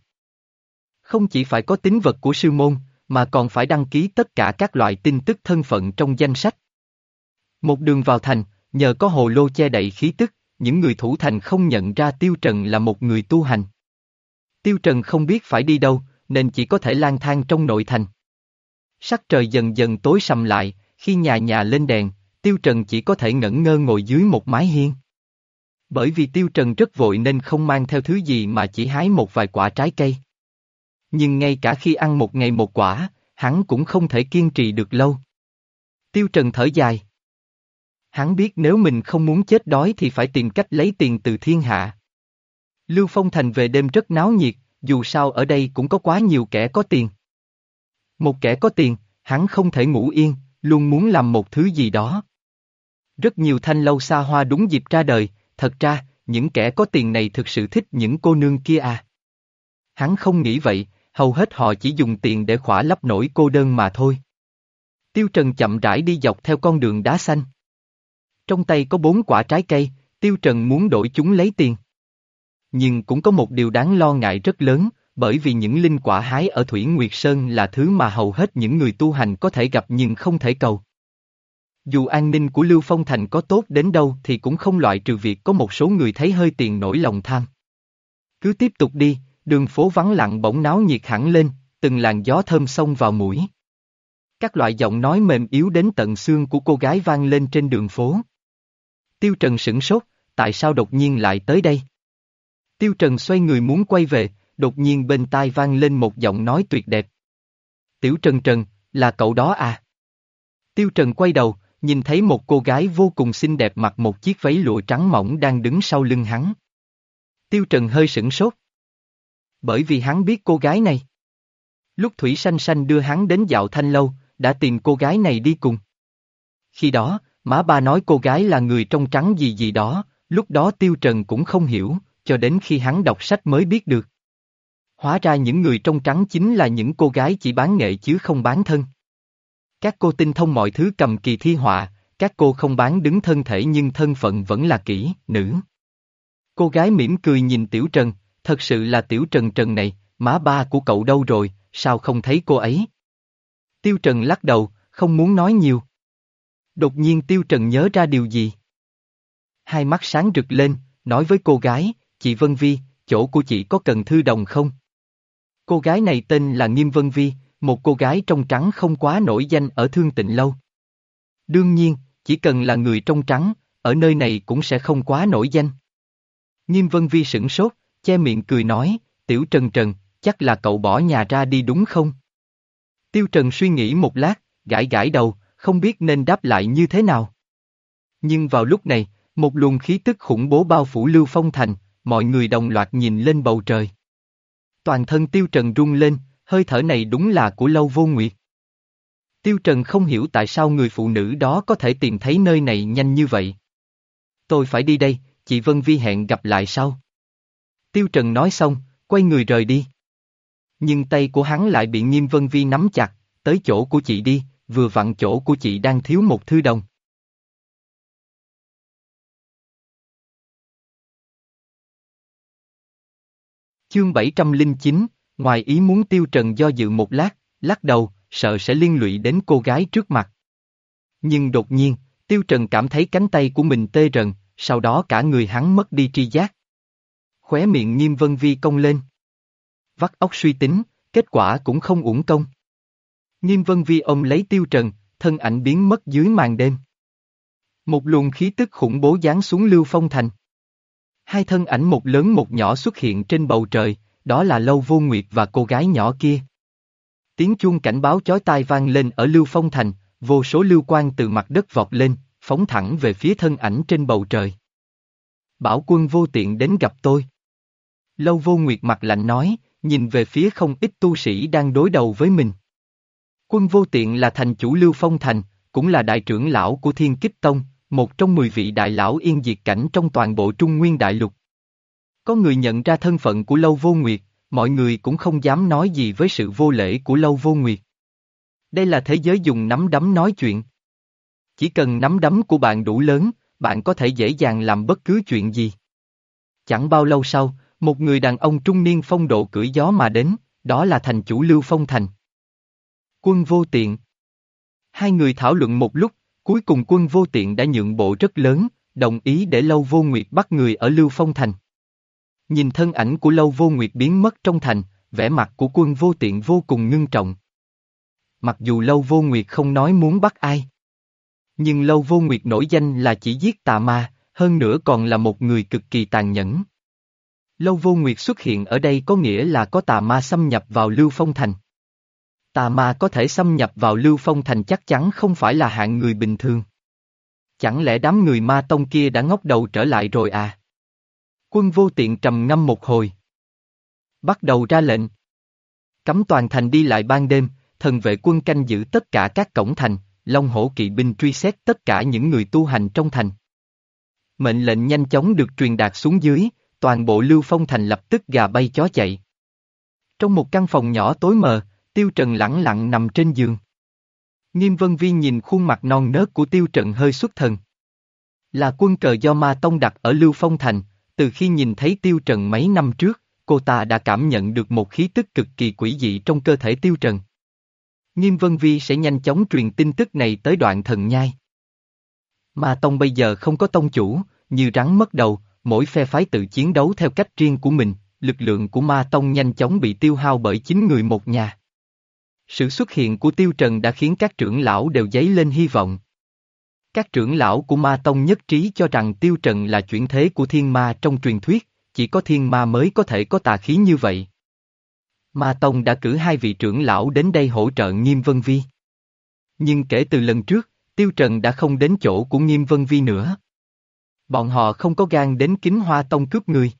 Không chỉ phải có tính vật của sư môn, mà còn phải đăng ký tất cả các loại tin tức thân phận trong danh sách. Một đường vào thành, nhờ có hồ lô che đậy khí tức, những người thủ thành không nhận ra Tiêu Trần là một người tu hành. Tiêu Trần không biết phải đi đâu, nên chỉ có thể lang thang trong nội thành. Sắc trời dần dần tối sầm lại, khi nhà nhà lên đèn, Tiêu Trần chỉ có thể ngẩn ngơ ngồi dưới một mái hiên. Bởi vì Tiêu Trần rất vội nên không mang theo thứ gì mà chỉ hái một vài quả trái cây. Nhưng ngay cả khi ăn một ngày một quả, hắn cũng không thể kiên trì được lâu. Tiêu Trần thở dài. Hắn biết nếu mình không muốn chết đói thì phải tìm cách lấy tiền từ thiên hạ. Lưu Phong Thành về đêm rất náo nhiệt, dù sao ở đây cũng có quá nhiều kẻ có tiền. Một kẻ có tiền, hắn không thể ngủ yên, luôn muốn làm một thứ gì đó. Rất nhiều thanh lâu xa hoa đúng dịp ra đời, thật ra, những kẻ có tiền này thực sự thích những cô nương kia à. Hắn không nghĩ vậy, hầu hết họ chỉ dùng tiền để khỏa lấp nổi cô đơn mà thôi. Tiêu Trần chậm rãi đi dọc theo con đường đá xanh. Trong tay có bốn quả trái cây, Tiêu Trần muốn đổi chúng lấy tiền. Nhưng cũng có một điều đáng lo ngại rất lớn, bởi vì những linh quả hái ở Thủy Nguyệt Sơn là thứ mà hầu hết những người tu hành có thể gặp nhưng không thể cầu. Dù an ninh của Lưu Phong Thành có tốt đến đâu thì cũng không loại trừ việc có một số người thấy hơi tiền nổi lòng tham. Cứ tiếp tục đi, đường phố vắng lặng bỗng náo nhiệt hẳn lên, từng làn gió thơm xông vào mũi. Các loại giọng nói mềm yếu đến tận xương của cô gái vang lên trên đường phố. Tiêu Trần sửng sốt, tại sao đột nhiên lại tới đây? Tiêu Trần xoay người muốn quay về, đột nhiên bên tai vang lên một giọng nói tuyệt đẹp. Tiểu Trần Trần, là cậu đó à? Tiêu Trần quay đầu, nhìn thấy một cô gái vô cùng xinh đẹp mặc một chiếc váy lụa trắng mỏng đang đứng sau lưng hắn. Tiêu Trần hơi sửng sốt. Bởi vì hắn biết cô gái này. Lúc Thủy Sanh Sanh đưa hắn đến dạo thanh lâu, đã tìm cô gái này đi cùng. Khi đó, má ba nói cô gái là người trong trắng gì gì đó, lúc đó Tiêu Trần cũng không hiểu, cho đến khi hắn đọc sách mới biết được. Hóa ra những người trong trắng chính là những cô gái chỉ bán nghệ chứ không bán thân. Các cô tinh thông mọi thứ cầm kỳ thi họa, các cô không bán đứng thân thể nhưng thân phận vẫn là kỹ, nữ. Cô gái mỉm cười nhìn Tiểu Trần, thật sự là Tiểu Trần Trần này, má ba của cậu đâu rồi, sao không thấy cô ấy? Tiêu Trần lắc đầu, không muốn nói nhiều. Đột nhiên Tiêu Trần nhớ ra điều gì? hai mắt sáng rực lên, nói với cô gái, chị Vân Vi, chỗ của chị có cần thư đồng không? Cô gái này tên là Nghiêm Vân Vi, một cô gái trong trắng không quá nổi danh ở Thương Tịnh Lâu. Đương nhiên, chỉ cần là người trong trắng, ở nơi này cũng sẽ không quá nổi danh. Nghiêm Vân Vi sửng sốt, che miệng cười nói, Tiểu Trần Trần, chắc là cậu bỏ nhà ra đi đúng không? Tiêu Trần suy nghĩ một lát, gãi gãi đầu, không biết nên đáp lại như thế nào. Nhưng vào lúc này, một luồng khí tức khủng bố bao phủ Lưu Phong Thành, mọi người đồng loạt nhìn lên bầu trời. Toàn thân Tiêu Trần rung lên, hơi thở này đúng là của Lâu Vô Nguyệt. Tiêu Trần không hiểu tại sao người phụ nữ đó có thể tìm thấy nơi này nhanh như vậy. Tôi phải đi đây, chị Vân Vi hẹn gặp lại sau. Tiêu Trần nói xong, quay người rời đi. Nhưng tay của hắn lại bị Nghiêm Vân Vi nắm chặt, tới chỗ của chị đi, vừa vặn chỗ của chị đang thiếu một thư đồng. Chương 709, ngoài ý muốn Tiêu Trần do dự một lát, lắc đầu, sợ sẽ liên lụy đến cô gái trước mặt. Nhưng đột nhiên, Tiêu Trần cảm thấy cánh tay của mình tê rần, sau đó cả người hắn mất đi tri giác. Khóe miệng nghiêm vân vi cong lên. Vắt óc suy tính, kết quả cũng không uổng công. Nghiêm vân vi ôm lấy Tiêu Trần, thân ảnh biến mất dưới màn đêm. Một luồng khí tức khủng bố giáng xuống Lưu Phong Thành. Hai thân ảnh một lớn một nhỏ xuất hiện trên bầu trời, đó là Lâu Vô Nguyệt và cô gái nhỏ kia. Tiếng chuông cảnh báo chói tai vang lên ở Lưu Phong Thành, vô số lưu quan từ mặt đất vọt lên, phóng thẳng về phía thân ảnh trên bầu trời. Bảo quân vô tiện đến gặp tôi. Lâu vô nguyệt mặt lạnh nói, nhìn về phía không ít tu sĩ đang đối đầu với mình. Quân vô tiện là thành chủ Lưu Phong Thành, cũng là đại trưởng lão của Thiên Kích Tông, một trong mười vị đại lão yên diệt cảnh trong toàn bộ Trung Nguyên Đại Lục. Có người nhận ra thân phận của Lâu Vô Nguyệt, mọi người cũng không dám nói gì với sự vô lễ của Lâu Vô Nguyệt. Đây là thế giới dùng nắm đấm nói chuyện. Chỉ cần nắm đấm của bạn đủ lớn, bạn có thể dễ dàng làm bất cứ chuyện gì. Chẳng bao lâu sau, một người đàn ông trung niên phong độ cưỡi gió mà đến, đó là thành chủ Lưu Phong Thành. Quân vô tiện. Hai người thảo luận một lúc, cuối cùng quân vô tiện đã nhượng bộ rất lớn, đồng ý để Lâu Vô Nguyệt bắt người ở Lưu Phong Thành. Nhìn thân ảnh của Lâu Vô Nguyệt biến mất trong thành, vẻ mặt của quân vô tiện vô cùng ngưng trọng. Mặc dù Lâu Vô Nguyệt không nói muốn bắt ai. Nhưng Lâu Vô Nguyệt nổi danh là chỉ giết tà ma, hơn nữa còn là một người cực kỳ tàn nhẫn. Lâu Vô Nguyệt xuất hiện ở đây có nghĩa là có tà ma xâm nhập vào Lưu Phong Thành. Tà ma có thể xâm nhập vào Lưu Phong Thành chắc chắn không phải là hạng người bình thường. Chẳng lẽ đám người ma tông kia đã ngóc đầu trở lại rồi à? Quân vô tiện trầm ngâm một hồi. Bắt đầu ra lệnh. Cấm toàn thành đi lại ban đêm, thần vệ quân canh giữ tất cả các cổng thành, Long hổ kỵ binh truy xét tất cả những người tu hành trong thành. Mệnh lệnh nhanh chóng được truyền đạt xuống dưới, toàn bộ Lưu Phong Thành lập tức gà bay chó chạy. Trong một căn phòng nhỏ tối mờ, Tiêu Trần lẳng lặng nằm trên giường. Nghiêm Vân Vi nhìn khuôn mặt non nớt của Tiêu Trần hơi xuất thần. Là quân cờ do Ma Tông đặt ở Lưu Phong Thành, từ khi nhìn thấy Tiêu Trần mấy năm trước, cô ta đã cảm nhận được một khí tức cực kỳ quỷ dị trong cơ thể Tiêu Trần. Nghiêm Vân Vi sẽ nhanh chóng truyền tin tức này tới đoạn thần nhai. Ma Tông bây giờ không có tông chủ, như rắn mất đầu, mỗi phe phái tự chiến đấu theo cách riêng của mình, lực lượng của Ma Tông nhanh chóng bị tiêu hao bởi chính người một nhà. Sự xuất hiện của Tiêu Trần đã khiến các trưởng lão đều dấy lên hy vọng. Các trưởng lão của Ma Tông nhất trí cho rằng Tiêu Trần là chuyển thế của thiên ma trong truyền thuyết, chỉ có thiên ma mới có thể có tà khí như vậy. Ma Tông đã cử hai vị trưởng lão đến đây hỗ trợ Nghiêm Vân Vi. Nhưng kể từ lần trước, Tiêu Trần đã không đến chỗ của Nghiêm Vân Vi nữa. Bọn họ không có gan đến kính hoa tông cướp người.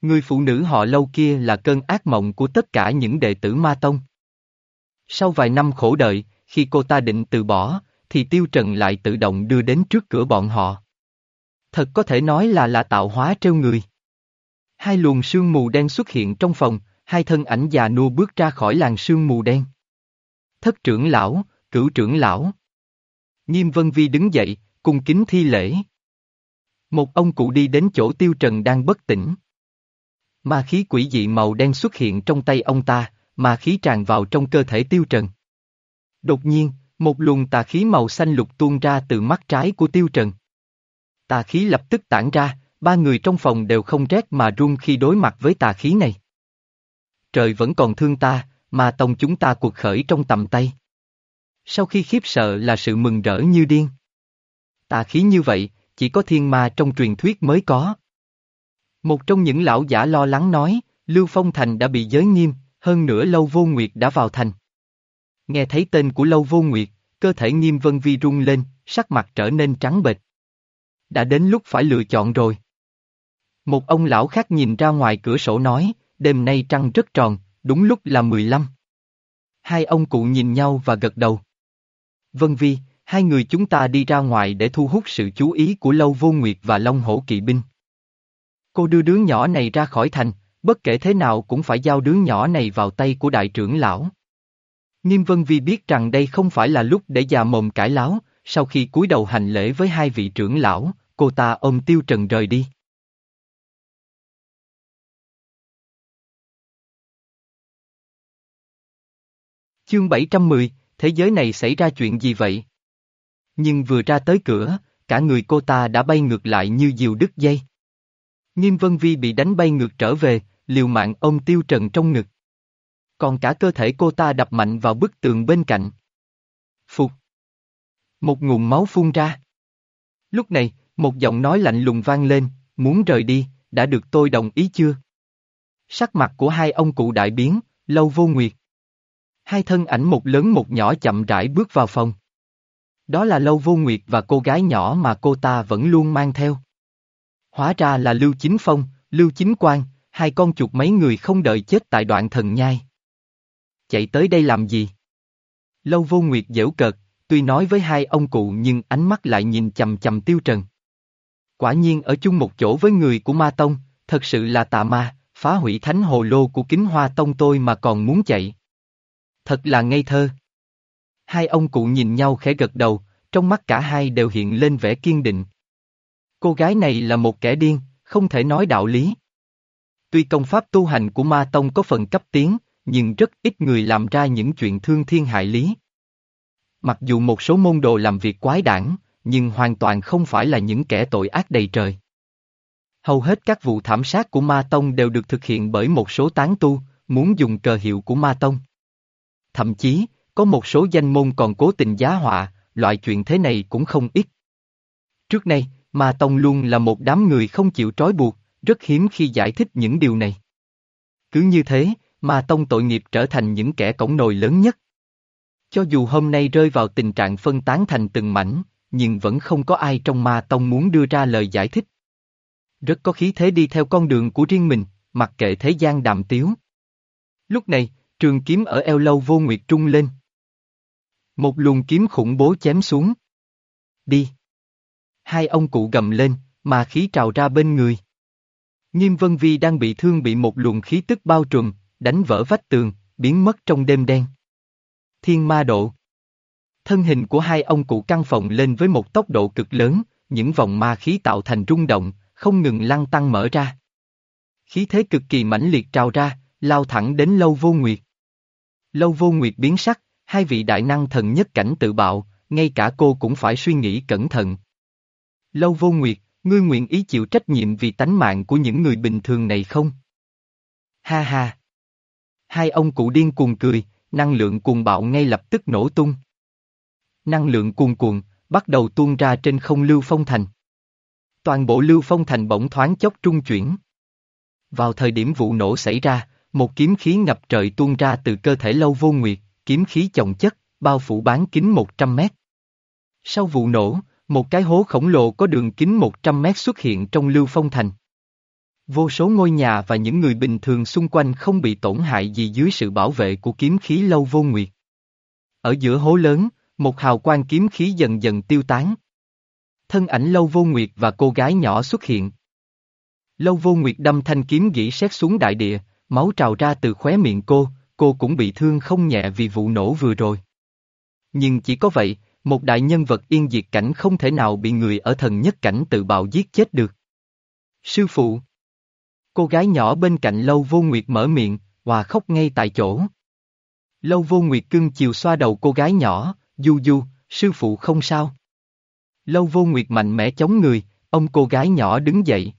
Người phụ nữ họ lâu kia là cơn ác mộng của tất cả những đệ tử Ma Tông. Sau vài năm khổ đợi, khi cô ta định từ bỏ, thì Tiêu Trần lại tự động đưa đến trước cửa bọn họ. Thật có thể nói là là tạo hóa treo người. Hai luồng sương mù đen xuất hiện trong phòng, hai thân ảnh già nua bước ra khỏi làng sương mù đen. Thất trưởng lão, cửu trưởng lão. Nghiêm Vân Vi đứng dậy, cung kính thi lễ. Một ông cụ đi đến chỗ Tiêu Trần đang bất tỉnh. Ma khí quỷ dị màu đen xuất hiện trong tay ông ta, mà khí tràn vào trong cơ thể Tiêu Trần. Đột nhiên, một luồng tà khí màu xanh lục tuôn ra từ mắt trái của Tiêu Trần. Tà khí lập tức tản ra, ba người trong phòng đều không rét mà run khi đối mặt với tà khí này. Trời vẫn còn thương ta, mà tông chúng ta cuộc khởi trong tầm tay. Sau khi khiếp sợ là sự mừng rỡ như điên. Tà khí như vậy, chỉ có thiên ma trong truyền thuyết mới có. Một trong những lão giả lo lắng nói, Lưu Phong Thành đã bị giới nghiêm, hơn nữa Lâu Vô Nguyệt đã vào thành. Nghe thấy tên của Lâu Vô Nguyệt, cơ thể nghiêm vân vi rung lên, sắc mặt trở nên trắng bệch. Đã đến lúc phải lựa chọn rồi. Một ông lão khác nhìn ra ngoài cửa sổ nói, đêm nay trăng rất tròn, đúng lúc là 15. Hai ông cụ nhìn nhau và gật đầu. Vân Vi, hai người chúng ta đi ra ngoài để thu hút sự chú ý của Lâu Vô Nguyệt và Long Hổ Kỵ Binh. Cô đưa đứa nhỏ này ra khỏi thành, bất kể thế nào cũng phải giao đứa nhỏ này vào tay của đại trưởng lão. Nghiêm Vân Vi biết rằng đây không phải là lúc để già mồm cãi láo, sau khi cúi đầu hành lễ với hai vị trưởng lão, cô ta ôm Tiêu Trần rời đi. Chương 710, thế giới này xảy ra chuyện gì vậy? Nhưng vừa ra tới cửa, cả người cô ta đã bay ngược lại như diều đứt dây. Nghiêm Vân Vi bị đánh bay ngược trở về, liều mạng ôm Tiêu Trần trong ngực. Còn cả cơ thể cô ta đập mạnh vào bức tường bên cạnh. Phục. Một nguồn máu phun ra. Lúc này, một giọng nói lạnh lùng vang lên, muốn rời đi, đã được tôi đồng ý chưa? Sắc mặt của hai ông cụ đại biến, lâu vô nguyệt. Hai thân ảnh một lớn một nhỏ chậm rãi bước vào phòng. Đó là Lâu Vô Nguyệt và cô gái nhỏ mà cô ta vẫn luôn mang theo. Hóa ra là Lưu Chính Phong, Lưu Chính Quang, hai con chuột mấy người không đợi chết tại đoạn thần nhai. Chạy tới đây làm gì? Lâu Vô Nguyệt dễu cợt, tuy nói với hai ông cụ nhưng ánh mắt lại nhìn chầm chầm Tiêu Trần. Quả nhiên ở chung một chỗ với người của Ma Tông, thật sự là tà ma, phá hủy thánh hồ lô của kính hoa tông tôi mà còn muốn chạy. Thật là ngây thơ. Hai ông cụ nhìn nhau khẽ gật đầu, trong mắt cả hai đều hiện lên vẻ kiên định. Cô gái này là một kẻ điên, không thể nói đạo lý. Tuy công pháp tu hành của Ma Tông có phần cấp tiến, nhưng rất ít người làm ra những chuyện thương thiên hại lý. Mặc dù một số môn đồ làm việc quái đản, nhưng hoàn toàn không phải là những kẻ tội ác đầy trời. Hầu hết các vụ thảm sát của Ma Tông đều được thực hiện bởi một số tán tu, muốn dùng cờ hiệu của Ma Tông. Thậm chí, có một số danh môn còn cố tình giá họa, loại chuyện thế này cũng không ít. Trước nay, Ma Tông luôn là một đám người không chịu trói buộc, rất hiếm khi giải thích những điều này. Cứ như thế, Ma Tông tội nghiệp trở thành những kẻ cổng nồi lớn nhất. Cho dù hôm nay rơi vào tình trạng phân tán thành từng mảnh, nhưng vẫn không có ai trong Ma Tông muốn đưa ra lời giải thích. Rất có khí thế đi theo con đường của riêng mình, mặc kệ thế gian đàm tiếu. Lúc này, trường kiếm ở eo lâu vô nguyệt trung lên. Một luồng kiếm khủng bố chém xuống. Đi. Hai ông cụ gầm lên, mà khí trào ra bên người. Nghiêm Vân Vi đang bị thương bị một luồng khí tức bao trùm, đánh vỡ vách tường, biến mất trong đêm đen. Thiên ma độ. Thân hình của hai ông cụ căng phòng lên với một tốc độ cực lớn, những vòng ma khí tạo thành rung động, không ngừng lăn tăng mở ra. Khí thế cực kỳ mãnh liệt trào ra, lao thẳng đến lâu vô nguyệt. Lâu vô nguyệt biến sắc, hai vị đại năng thần nhất cảnh tự bạo, ngay cả cô cũng phải suy nghĩ cẩn thận. Lâu vô nguyệt, ngươi nguyện ý chịu trách nhiệm vì tánh mạng của những người bình thường này không? Ha ha! Hai ông cụ điên cuồng cười, năng lượng cuồng bạo ngay lập tức nổ tung. Năng lượng cuồng cuồng, bắt đầu tuôn ra trên không lưu phong thành. Toàn bộ lưu phong thành bỗng thoáng chốc trung chuyển. Vào thời điểm vụ nổ xảy ra, một kiếm khí ngập trời tuôn ra từ cơ thể lâu vô nguyệt, kiếm khí chồng chất, bao phủ bán kính 100 mét. Sau vụ nổ, một cái hố khổng lồ có đường kính 100 mét xuất hiện trong Lưu Phong Thành. Vô số ngôi nhà và những người bình thường xung quanh không bị tổn hại gì dưới sự bảo vệ của kiếm khí lâu vô nguyệt. Ở giữa hố lớn, một hào quang kiếm khí dần dần tiêu tán. Thân ảnh lâu vô nguyệt và cô gái nhỏ xuất hiện. Lâu vô nguyệt đâm thanh kiếm gỉ xét xuống đại địa, máu trào ra từ khóe miệng cô, cô cũng bị thương không nhẹ vì vụ nổ vừa rồi. Nhưng chỉ có vậy, một đại nhân vật yên diệt cảnh không thể nào bị người ở thần nhất cảnh tự bạo giết chết được. Sư phụ Cô gái nhỏ bên cạnh Lâu Vô Nguyệt mở miệng, hòa khóc ngay tại chỗ. Lâu Vô Nguyệt cưng chiều xoa đầu cô gái nhỏ, du du, sư phụ không sao. Lâu Vô Nguyệt mạnh mẽ chống người, ông cô gái nhỏ đứng dậy.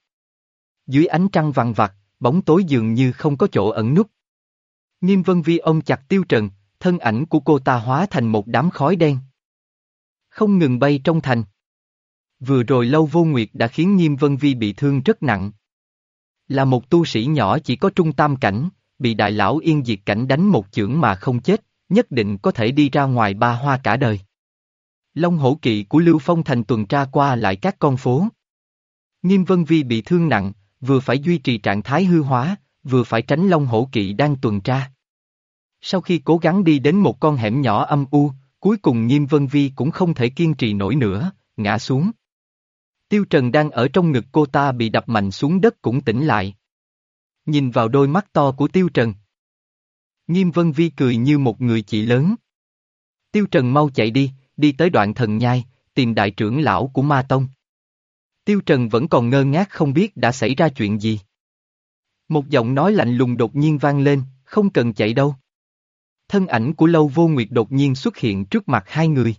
Dưới ánh trăng vằn vặt, bóng tối dường như không có chỗ ẩn núp. Nghiêm Vân Vi ôm chặt Tiêu Trần, thân ảnh của cô ta hóa thành một đám khói đen. Không ngừng bay trong thành. Vừa rồi Lâu Vô Nguyệt đã khiến Nghiêm Vân Vi bị thương rất nặng. Là một tu sĩ nhỏ chỉ có trung tam cảnh, bị đại lão yên diệt cảnh đánh một chưởng mà không chết, nhất định có thể đi ra ngoài ba hoa cả đời. Long hổ kỵ của Lưu Phong Thành tuần tra qua lại các con phố. Nghiêm Vân Vi bị thương nặng, vừa phải duy trì trạng thái hư hóa, vừa phải tránh Long hổ kỵ đang tuần tra. Sau khi cố gắng đi đến một con hẻm nhỏ âm u, cuối cùng Nghiêm Vân Vi cũng không thể kiên trì nổi nữa, ngã xuống. Tiêu Trần đang ở trong ngực cô ta bị đập mạnh xuống đất cũng tỉnh lại. Nhìn vào đôi mắt to của Tiêu Trần. Nghiêm Vân Vi cười như một người chị lớn. Tiêu Trần mau chạy đi, đi tới đoạn thần nhai, tìm đại trưởng lão của Ma Tông. Tiêu Trần vẫn còn ngơ ngác không biết đã xảy ra chuyện gì. Một giọng nói lạnh lùng đột nhiên vang lên, không cần chạy đâu. Thân ảnh của Lâu Vô Nguyệt đột nhiên xuất hiện trước mặt hai người.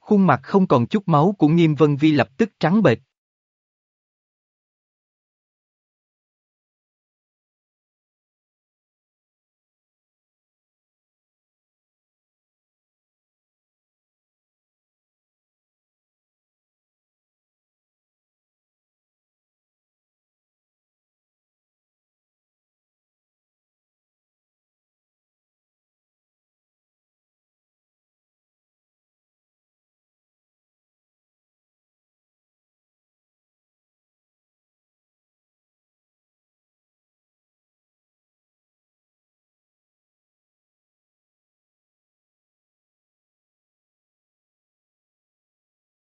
Khuôn mặt không còn chút máu của Nghiêm Vân Vi lập tức trắng bệch.